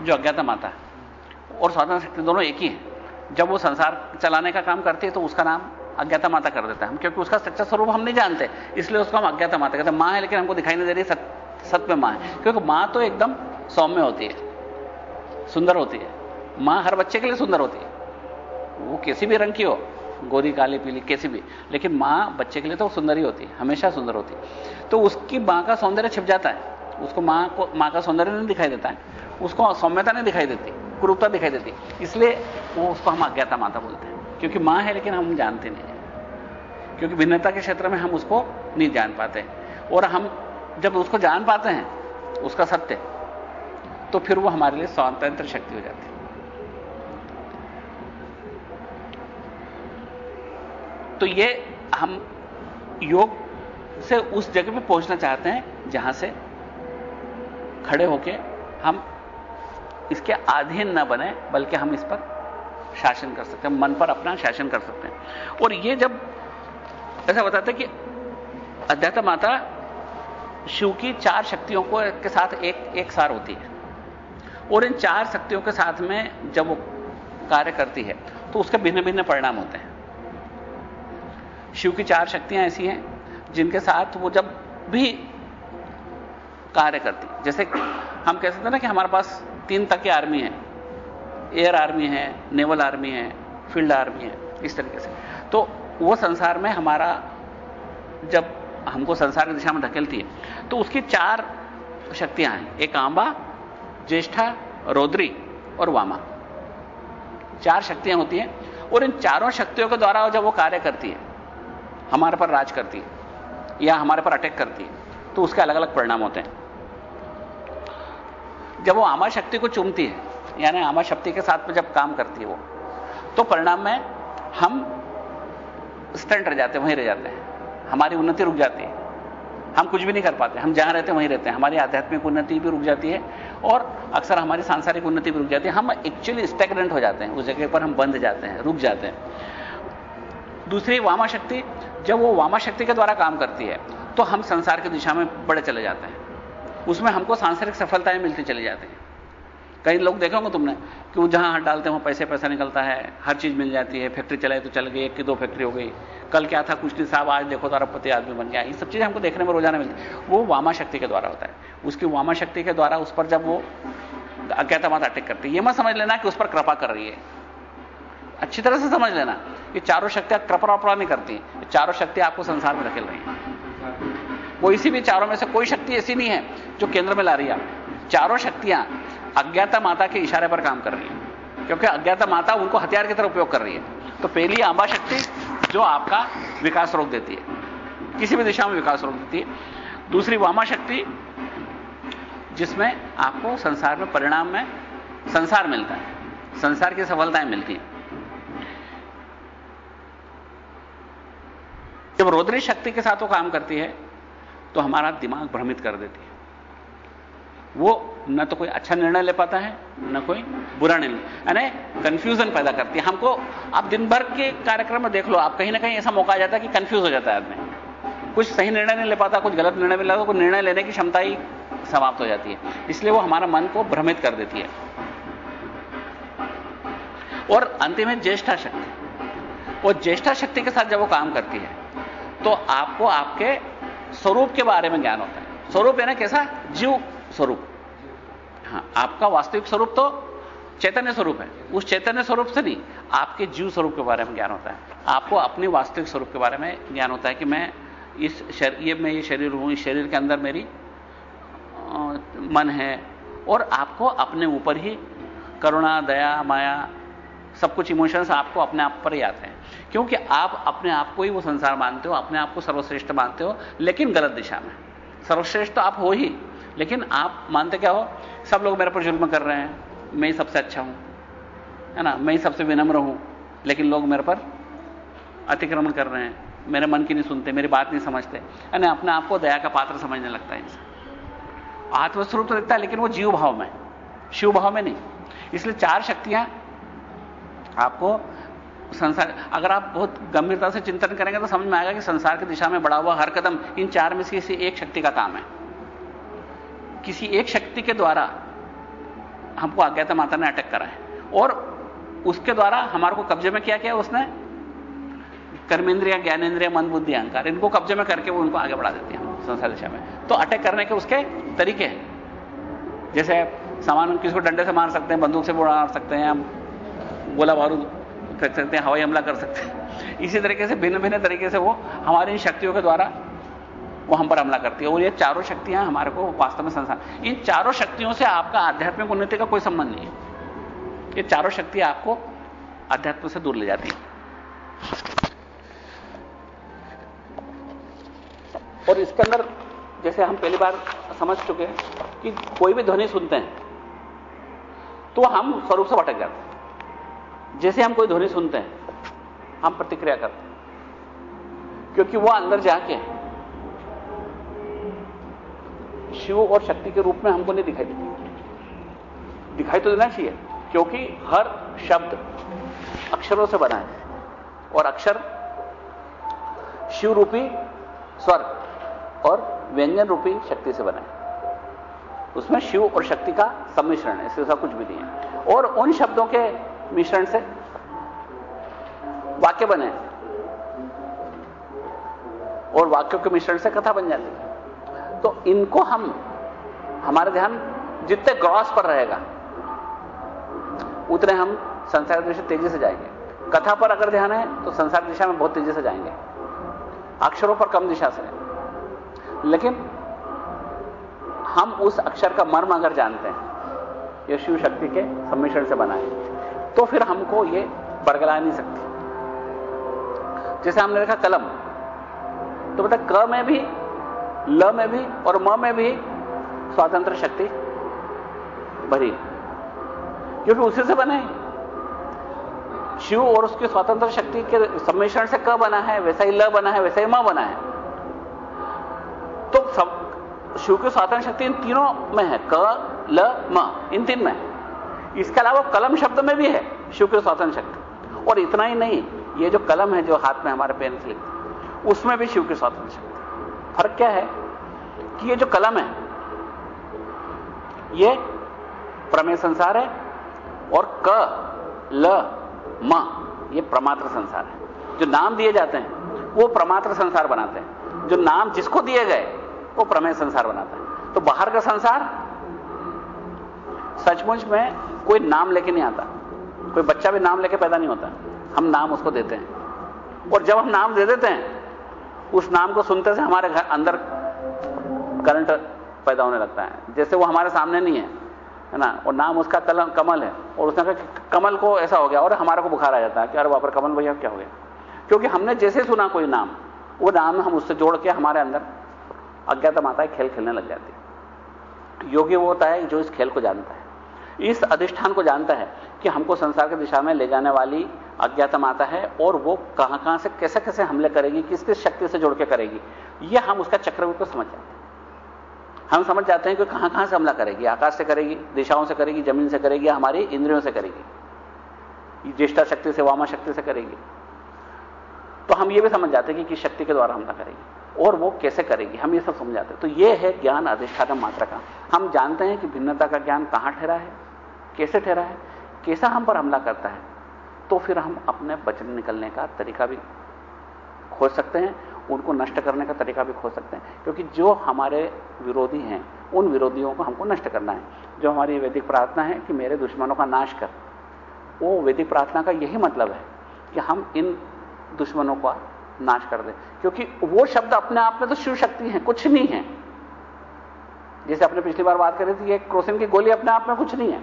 जो अज्ञाता माता है और स्वतंत्र शक्ति दोनों एक ही है। जब वो संसार चलाने का काम करती है तो उसका नाम अज्ञाता माता कर देता है। हम क्योंकि उसका सच्चा स्वरूप हम नहीं जानते इसलिए उसको हम अज्ञाता माता कहते हैं। माँ है लेकिन हमको दिखाई नहीं दे रही सत, सत में माँ है। क्योंकि माँ तो एकदम सौम्य होती है सुंदर होती है। माँ हर बच्चे के लिए सुंदर होती है। वो किसी भी रंग की हो गोरी काली पीली, कैसी भी। लेकिन माँ बच्चे के लिए तो सुंदर ही होती है, हमेशा सुंदर होती है। तो उसकी माँ का सौंदर्य छिप जाता है। उसको माँ को, माँ का सौंदर्य नहीं दिखाई देता है। उसको सौम्यता नहीं दिखाई देती क्रूपता दिखाई देती। इसलिए वो उसको हम अज्ञाता माता बोलते हैं। क्योंकि माँ है, लेकिन हम जानते नहीं क्योंकि भिन्नता के क्षेत्र में हम उसको नहीं जान पाते और हम जब उसको जान पाते हैं, उसका सत्य तो फिर वो हमारे लिए स्वतंत्र शक्ति हो जाती है। तो ये हम योग से उस जगह पे पहुँचना चाहते हैं, जहाँ से खड़े होके हम इसके अधीन न बने, बल्कि हम इस पर शासन कर सकते हैं, मन पर अपना शासन कर सकते हैं। और ये जब ऐसा बताते कि अध्यात्म माता शिव की चार शक्तियों को के साथ एक एक सार होती है। और इन चार शक्तियों के साथ में जब वो कार्य करती है तो उसके भिन्न भिन्न परिणाम होते हैं। शिव की चार शक्तियाँ ऐसी हैं, जिनके साथ वो जब भी कार्य करती। जैसे हम कह सकते हैं ना कि हमारे पास तीन तक की आर्मी है। एयर आर्मी है, नेवल आर्मी है, फ़ील्ड आर्मी है, इस तरीके से। तो वो संसार में हमारा जब हमको संसार की दिशा में धकेलती है तो उसकी चार शक्तियाँ हैं। एक आंबा, ज्येष्ठा, रौद्री और वामा। चार शक्तियाँ होती हैं, और इन चारों शक्तियों के द्वारा जब वो कार्य करती है हमारे पर राज करती है, या हमारे पर अटैक करती है तो उसके अलग अलग परिणाम होते हैं। जब वो आमा शक्ति को चूमती है, यानी आमा शक्ति के साथ में जब काम करती है वो तो परिणाम में हम स्टंट रह जाते हैं, वहीं रह जाते हैं। हमारी उन्नति रुक जाती है। हम कुछ भी नहीं कर पाते, हम जहाँ रहते वहीं रहते हैं। हमारी आध्यात्मिक उन्नति भी रुक जाती है, और अक्सर हमारी सांसारिक उन्नति भी रुक जाती है। हम एक्चुअली स्टेगनेंट हो जाते हैं, उस जगह पर हम बंद जाते हैं, रुक जाते हैं। दूसरी वामा शक्ति जब वो वामा शक्ति के द्वारा काम करती है तो हम संसार की दिशा में बड़े चले जाते हैं। उसमें हमको सांसारिक सफलताएँ मिलती चली जाती हैं। कई लोग देखोगे तुमने कि वो जहाँ हाथ डालते हैं, वहाँ पैसे, पैसा निकलता है, हर चीज़ मिल जाती है, फैक्ट्री चलाई तो चल गई, एक की दो फैक्ट्री हो गई, कल क्या था, कुछ दिन साहब, आज देखो तो अरबपति आदमी बन गया। ये सब चीज़ें हमको देखने में रोज़ाना मिलती वो वामा शक्ति के द्वारा होता है। उसकी वामा शक्ति के द्वारा उस पर जब वो अज्ञाता माता अटैक करती है, ये मत समझ लेना कि उस पर कृपा कर रही है। अच्छी तरह से समझ लेना। ये चारों शक्तियाँ कृपा वपरा नहीं करती चारों शक्तियाँ आपको संसार में धकेल रही हैं। कोई सी भी चारों में से कोई शक्ति ऐसी नहीं है जो केंद्र में ला रही है। चारों शक्तियाँ अज्ञाता माता के इशारे पर काम कर रही है। क्योंकि अज्ञाता माता उनको हथियार की तरह उपयोग कर रही है। तो पहली आंबा शक्ति जो आपका विकास रोक देती है। किसी भी दिशा में विकास रोक देती है। दूसरी वामा शक्ति, जिसमें आपको संसार में परिणाम में संसार मिलता है। संसार की सफलताएँ मिलती हैं। जब रोदरी शक्ति के साथ वो काम करती है तो हमारा दिमाग भ्रमित कर देती है। वो न तो कोई अच्छा निर्णय ले पाता है, न कोई बुरा निर्णय। यानी कंफ्यूजन पैदा करती है। हमको, आप दिन भर के कार्यक्रम में देख लो, आप कहीं ना कहीं ऐसा मौका आ जाता है कि कंफ्यूज हो जाता है आदमी। कुछ सही निर्णय नहीं ले पाता, कुछ गलत निर्णय मिल तो कोई निर्णय लेने की क्षमता ही समाप्त हो जाती है। इसलिए वो हमारा मन को भ्रमित कर देती है। और अंतिम है ज्येष्ठा शक्ति। और ज्येष्ठा शक्ति के साथ जब वो काम करती है तो आपको आपके स्वरूप के बारे में ज्ञान होता है। स्वरूप है ना कैसा? जीव स्वरूप। हाँ आपका वास्तविक स्वरूप तो चैतन्य स्वरूप है। उस चैतन्य स्वरूप से नहीं आपके जीव स्वरूप के बारे में ज्ञान होता है। आपको अपने वास्तविक स्वरूप के बारे में ज्ञान होता है कि मैं इस शर, ये मैं ये शरीर हूँ इस शरीर के अंदर मेरी मन है। और आपको अपने ऊपर ही करुणा दया माया सब कुछ इमोशंस आपको अपने आप पर ही आते हैं। क्योंकि आप अपने आप को ही वो संसार मानते हो, अपने आप को सर्वश्रेष्ठ मानते हो, लेकिन गलत दिशा में। सर्वश्रेष्ठ तो आप हो ही, लेकिन आप मानते क्या हो? सब लोग मेरे पर जुल्म कर रहे हैं, मैं ही सबसे अच्छा हूँ, है ना? मैं ही सबसे विनम्र हूँ, लेकिन लोग मेरे पर अतिक्रमण कर रहे हैं। मेरे मन की नहीं सुनते, मेरी बात नहीं समझते, यानी अपने आप को दया का पात्र समझने लगता है इंसान। आत्मस्वरूप तो दिखता है, लेकिन वो जीव भाव में, शिव भाव में नहीं। इसलिए चार शक्तियाँ आपको संसार, अगर आप बहुत गंभीरता से चिंतन करेंगे तो समझ में आएगा कि संसार की दिशा में बढ़ा हुआ हर कदम, इन चार में से किसी एक शक्ति का काम है। किसी एक शक्ति के द्वारा हमको अज्ञाता माता ने अटैक करा है। और उसके द्वारा हमारे को कब्जे में क्या किया उसने? कर्मेंद्रिया ज्ञानेन्द्रिय मन, बुद्धि, अहंकार, इनको कब्जे में करके वो उनको आगे बढ़ा देती है संसार दिशा में। तो अटैक करने के उसके तरीके हैं। जैसे सामान किसी को डंडे से मार सकते हैं, बंदूक से मार सकते हैं हम गोला बारूद कर सकते हैं, हवाई हमला कर सकते हैं। इसी तरीके से भिन्न भिन्न तरीके से वो हमारी इन शक्तियों के द्वारा वो हम पर हमला करती है। और ये चारों शक्तियाँ हमारे को वास्तव में संसार। इन चारों शक्तियों से आपका आध्यात्मिक उन्नति का कोई संबंध नहीं है। ये चारों शक्तियाँ आपको आध्यात्म से दूर ले जाती है। और इसके अंदर, जैसे हम पहली बार समझ चुके हैं कि कोई भी ध्वनि सुनते हैं तो हम स्वरूप से भटक जाते हैं। जैसे हम कोई ध्वनि सुनते हैं, हम प्रतिक्रिया करते हैं, क्योंकि वो अंदर जाके शिव और शक्ति के रूप में हमको नहीं दिखाई देती। दिखाई तो देना चाहिए, क्योंकि हर शब्द अक्षरों से बना है, और अक्षर शिव रूपी स्वर और व्यंजन रूपी शक्ति से बना है। उसमें शिव और शक्ति का सम्मिश्रण है इससे कुछ भी नहीं है। और उन शब्दों के मिश्रण से वाक्य बने। और वाक्यों के मिश्रण से कथा बन जाती है। तो इनको हम, हमारा ध्यान जितने ग्रॉस पर रहेगा, उतने हम संसार दिशा तेज़ी से जाएँगे। कथा पर अगर ध्यान है तो संसार दिशा में बहुत तेज़ी से जाएँगे। अक्षरों पर कम दिशा से। लेकिन हम उस अक्षर का मर्म अगर जानते हैं ये शिव शक्ति के सम्मिश्रण से बना है। तो फिर हमको ये बरगला नहीं सकती। जैसे हमने देखा कलम तो बता क में भी, ल में भी और म में भी स्वतंत्र शक्ति भरी क्योंकि उसी से बने शिव और उसकी स्वतंत्र शक्ति के सम्मिश्रण से क बना है, वैसा ही ल बना है, वैसा ही म बना है। तो सब, शिव की स्वतंत्र शक्ति इन तीनों में है, क, ल, म, इन तीन में इसके अलावा कलम शब्द में भी है शिव की स्वतंत्र शक्ति और इतना ही नहीं, ये जो कलम है जो हाथ में हमारे पेन से लिखते उसमें भी शिव की स्वतंत्र शक्ति फ़र्क क्या है कि ये जो कलम है, ये प्रमेय संसार है और क, ल, म, ये प्रमात्र संसार है। जो नाम दिए जाते हैं, वो प्रमात्र संसार बनाते हैं। जो नाम जिसको दिए गए, वो प्रमेय संसार बनाता है। तो बाहर का संसार सचमुच में कोई नाम लेके नहीं आता। कोई बच्चा भी नाम लेके पैदा नहीं होता। हम नाम उसको देते हैं। और जब हम नाम दे देते हैं, उस नाम को सुनते से हमारे घर अंदर करंट पैदा होने लगता है। जैसे वो हमारे सामने नहीं है है ना? और नाम उसका कलम कमल है, और उसने कहा कमल को ऐसा हो गया, और हमारे को बुखार आ जाता है कि अरे बापर कमल भैया, क्या हो गया? क्योंकि हमने जैसे सुना कोई नाम, वो नाम हम उससे जोड़ के हमारे अंदर अज्ञात माता खेल खेलने लग जाती है। योगी वो होता है जो इस खेल को जानता है। इस अधिष्ठान को जानता है कि हमको संसार की दिशा में ले जाने वाली अज्ञाता माता है और वो कहाँ कहाँ से कैसे कैसे हमले करेगी किस किस शक्ति से जोड़ के करेगी, ये हम उसका चक्रव्यूह को समझ जाते हैं। हम समझ जाते हैं कि कहाँ कहाँ से हमला करेगी, आकाश से करेगी, दिशाओं से करेगी, ज़मीन से करेगी हमारी इंद्रियों से करेगी। ज्येष्ठा शक्ति से, वामा शक्ति से करेगी। तो हम ये भी समझ जाते हैं कि किस शक्ति के द्वारा हमला करेगी और वो कैसे करेगी, हम ये सब समझ जाते हैं। तो ये है ज्ञान अधिष्ठान मात्रा का हम जानते हैं कि भिन्नता का ज्ञान कहाँ ठहरा है कैसे ठहरा है, कैसा हम पर हमला करता है तो फिर हम अपने बचन निकलने का तरीका भी खोज सकते हैं, उनको नष्ट करने का तरीका भी खोज सकते हैं, क्योंकि जो हमारे विरोधी हैं, उन विरोधियों को हमको नष्ट करना है। जो हमारी वैदिक प्रार्थना है कि मेरे दुश्मनों का नाश कर, वो वैदिक प्रार्थना का यही मतलब है कि हम इन दुश्मनों का नाश कर दें, क्योंकि वो शब्द अपने आप में तो शिव शक्ति है, कुछ नहीं है। जैसे आपने पिछली बार बात करी थी एक क्रोसिन की गोली अपने आप में कुछ नहीं है।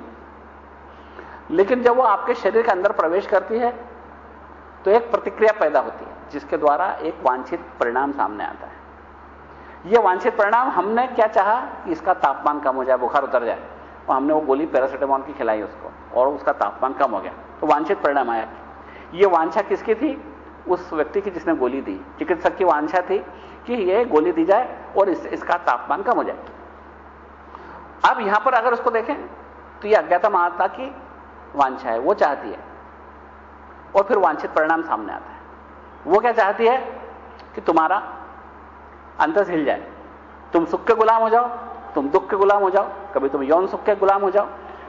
लेकिन जब वो आपके शरीर के अंदर प्रवेश करती है तो एक प्रतिक्रिया पैदा होती है जिसके द्वारा एक वांछित परिणाम सामने आता है। यह वांछित परिणाम हमने क्या चाहा कि इसका तापमान कम हो जाए बुखार उतर जाए। और हमने वो गोली पैरासिटामोल की खिलाई उसको और उसका तापमान कम हो गया। तो वांछित परिणाम आया। ये वांछा किसकी थी? उस व्यक्ति की जिसने गोली दी। चिकित्सक की वांछा थी कि ये गोली दी जाए और इस, इसका तापमान कम हो जाए। अब यहाँ पर अगर उसको देखें तो ये अज्ञाता माता की वांछा है, वो चाहती है। और फिर वांछित परिणाम सामने आता है। वो क्या चाहती है कि तुम्हारा अंतर हिल जाए। तुम सुख के गुलाम हो जाओ, तुम दुख के गुलाम हो जाओ। कभी तुम यौन सुख के गुलाम हो जाओ,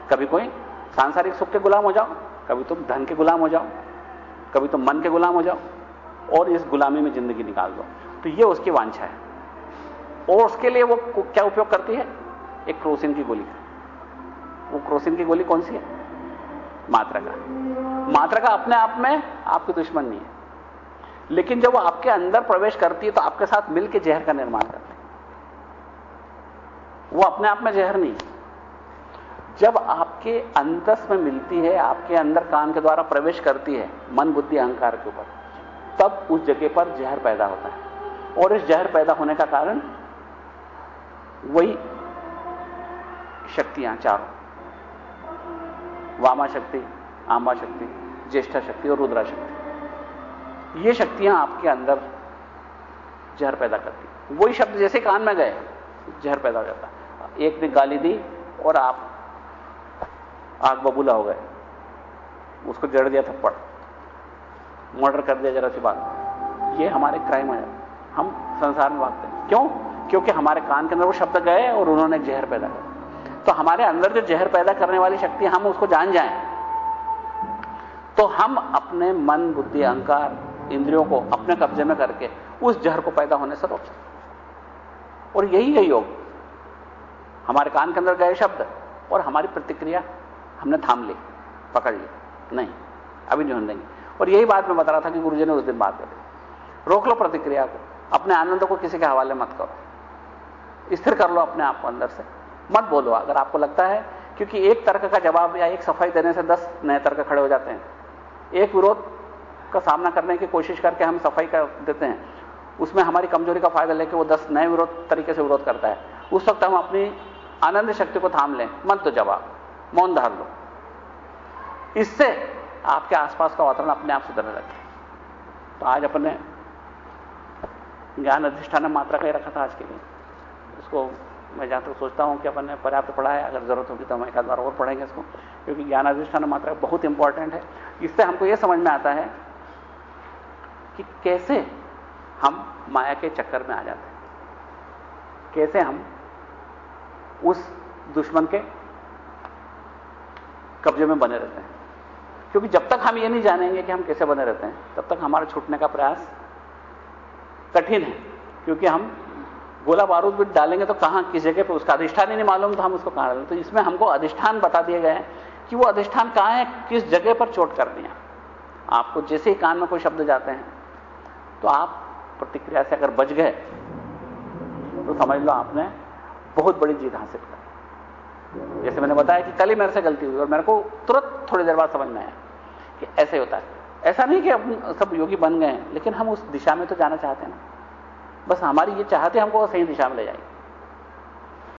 कभी कोई सांसारिक सुख के गुलाम हो जाओ, कभी तुम धन के गुलाम हो जाओ, कभी तुम मन के गुलाम हो जाओ। और इस गुलामी में ज़िंदगी निकाल दो। तो ये उसकी वांछा है। और उसके लिए वो क्या उपयोग करती है? एक क्रोसिन की गोली। वो क्रोसिन की गोली कौन सी है? मात्रा का मात्रा का अपने आप में आपकी दुश्मन नहीं है। लेकिन जब वो आपके अंदर प्रवेश करती है तो आपके साथ मिलकर जहर का निर्माण करती है। वो अपने आप में जहर नहीं जब आपके अंतस में मिलती है, आपके अंदर कान के द्वारा प्रवेश करती है, मन, बुद्धि, अहंकार के ऊपर, तब उस जगह पर जहर पैदा होता है। और इस जहर पैदा होने का कारण वही शक्तियाँ चारों। वामा शक्ति आंबा शक्ति ज्येष्ठा शक्ति और रुद्रा शक्ति ये शक्तियाँ आपके अंदर जहर पैदा करती वही शब्द जैसे कान में गए, जहर पैदा करता एक ने गाली दी और आप आग बबूला हो गए। उसको जड़ दिया, थप्पड़। मर्डर कर दिया, जरा सी बात। ये हमारे क्राइम है। हम संसार में भागते हैं। क्यों? क्योंकि हमारे कान के अंदर वो शब्द गए और उन्होंने जहर पैदा कर तो हमारे अंदर जो जहर पैदा करने वाली शक्ति हम उसको जान जाएँ। तो हम अपने मन, बुद्धि, अहंकार, इंद्रियों को अपने कब्जे में करके उस जहर को पैदा होने से रोक सकते और यही है योग। हमारे कान के अंदर गए शब्द और हमारी प्रतिक्रिया हमने थाम ली, पकड़ ली। नहीं, अभी नहीं देंगे। और यही बात मैं बता रहा था कि गुरुजी ने उस दिन बात करी। रोक लो प्रतिक्रिया को, अपने आनंद को किसी के हवाले मत करो। स्थिर कर लो अपने आप को अंदर से। मत बोलो, अगर आपको लगता है क्योंकि एक तर्क का जवाब या एक सफ़ाई देने से दस नए तर्क खड़े हो जाते हैं। एक विरोध का सामना करने की कोशिश करके हम सफ़ाई कर देते हैं। उसमें हमारी कमज़ोरी का फ़ायदा लेके वो दस नए विरोध तरीके से विरोध करता है। उस वक्त हम अपनी आनंद शक्ति को थाम लें। मत तो जवाब, मौन धार लो। इससे आपके आसपास का वातावरण अपने आप सुधरने लगता तो आज अपने ज्ञान अधिष्ठान मात्रा का ही रखा था आज के लिए। इसको मैं जहाँ तक सोचता हूँ कि अपन ने पर्याप्त पढ़ा है, अगर ज़रूरत होगी तो हम एक आध बार और पढ़ेंगे इसको, क्योंकि ज्ञान अधिष्ठान मात्रा बहुत इंपॉर्टेंट है। इससे हमको यह समझ में आता है कि कैसे हम माया के चक्कर में आ जाते हैं। कैसे हम उस दुश्मन के कब्जे में बने रहते हैं। क्योंकि जब तक हम ये नहीं जानेंगे कि हम कैसे बने रहते हैं, तब तक हमारे छूटने का प्रयास कठिन है, क्योंकि हम गोला बारूद भी डालेंगे तो कहाँ किस जगह पर उसका अधिष्ठान ही नहीं मालूम तो हम उसको कहाँ डालें। तो इसमें हमको अधिष्ठान बता दिए गए हैं कि वो अधिष्ठान कहाँ है, किस जगह पर चोट कर दिया। आपको जैसे ही कान में कोई शब्द जाते हैं तो आप प्रतिक्रिया से अगर बच गए तो समझ लो आपने बहुत बड़ी जीत हासिल कर जैसे मैंने बताया कि कल ही मेरे से गलती हुई और मेरे को तुरंत थोड़ी देर बाद समझ में आया कि ऐसे होता है। ऐसा नहीं कि अब सब योगी बन गए हैं, लेकिन हम उस दिशा में तो जाना चाहते हैं ना। बस हमारी ये चाहते हमको सही दिशा में ले जाएगी।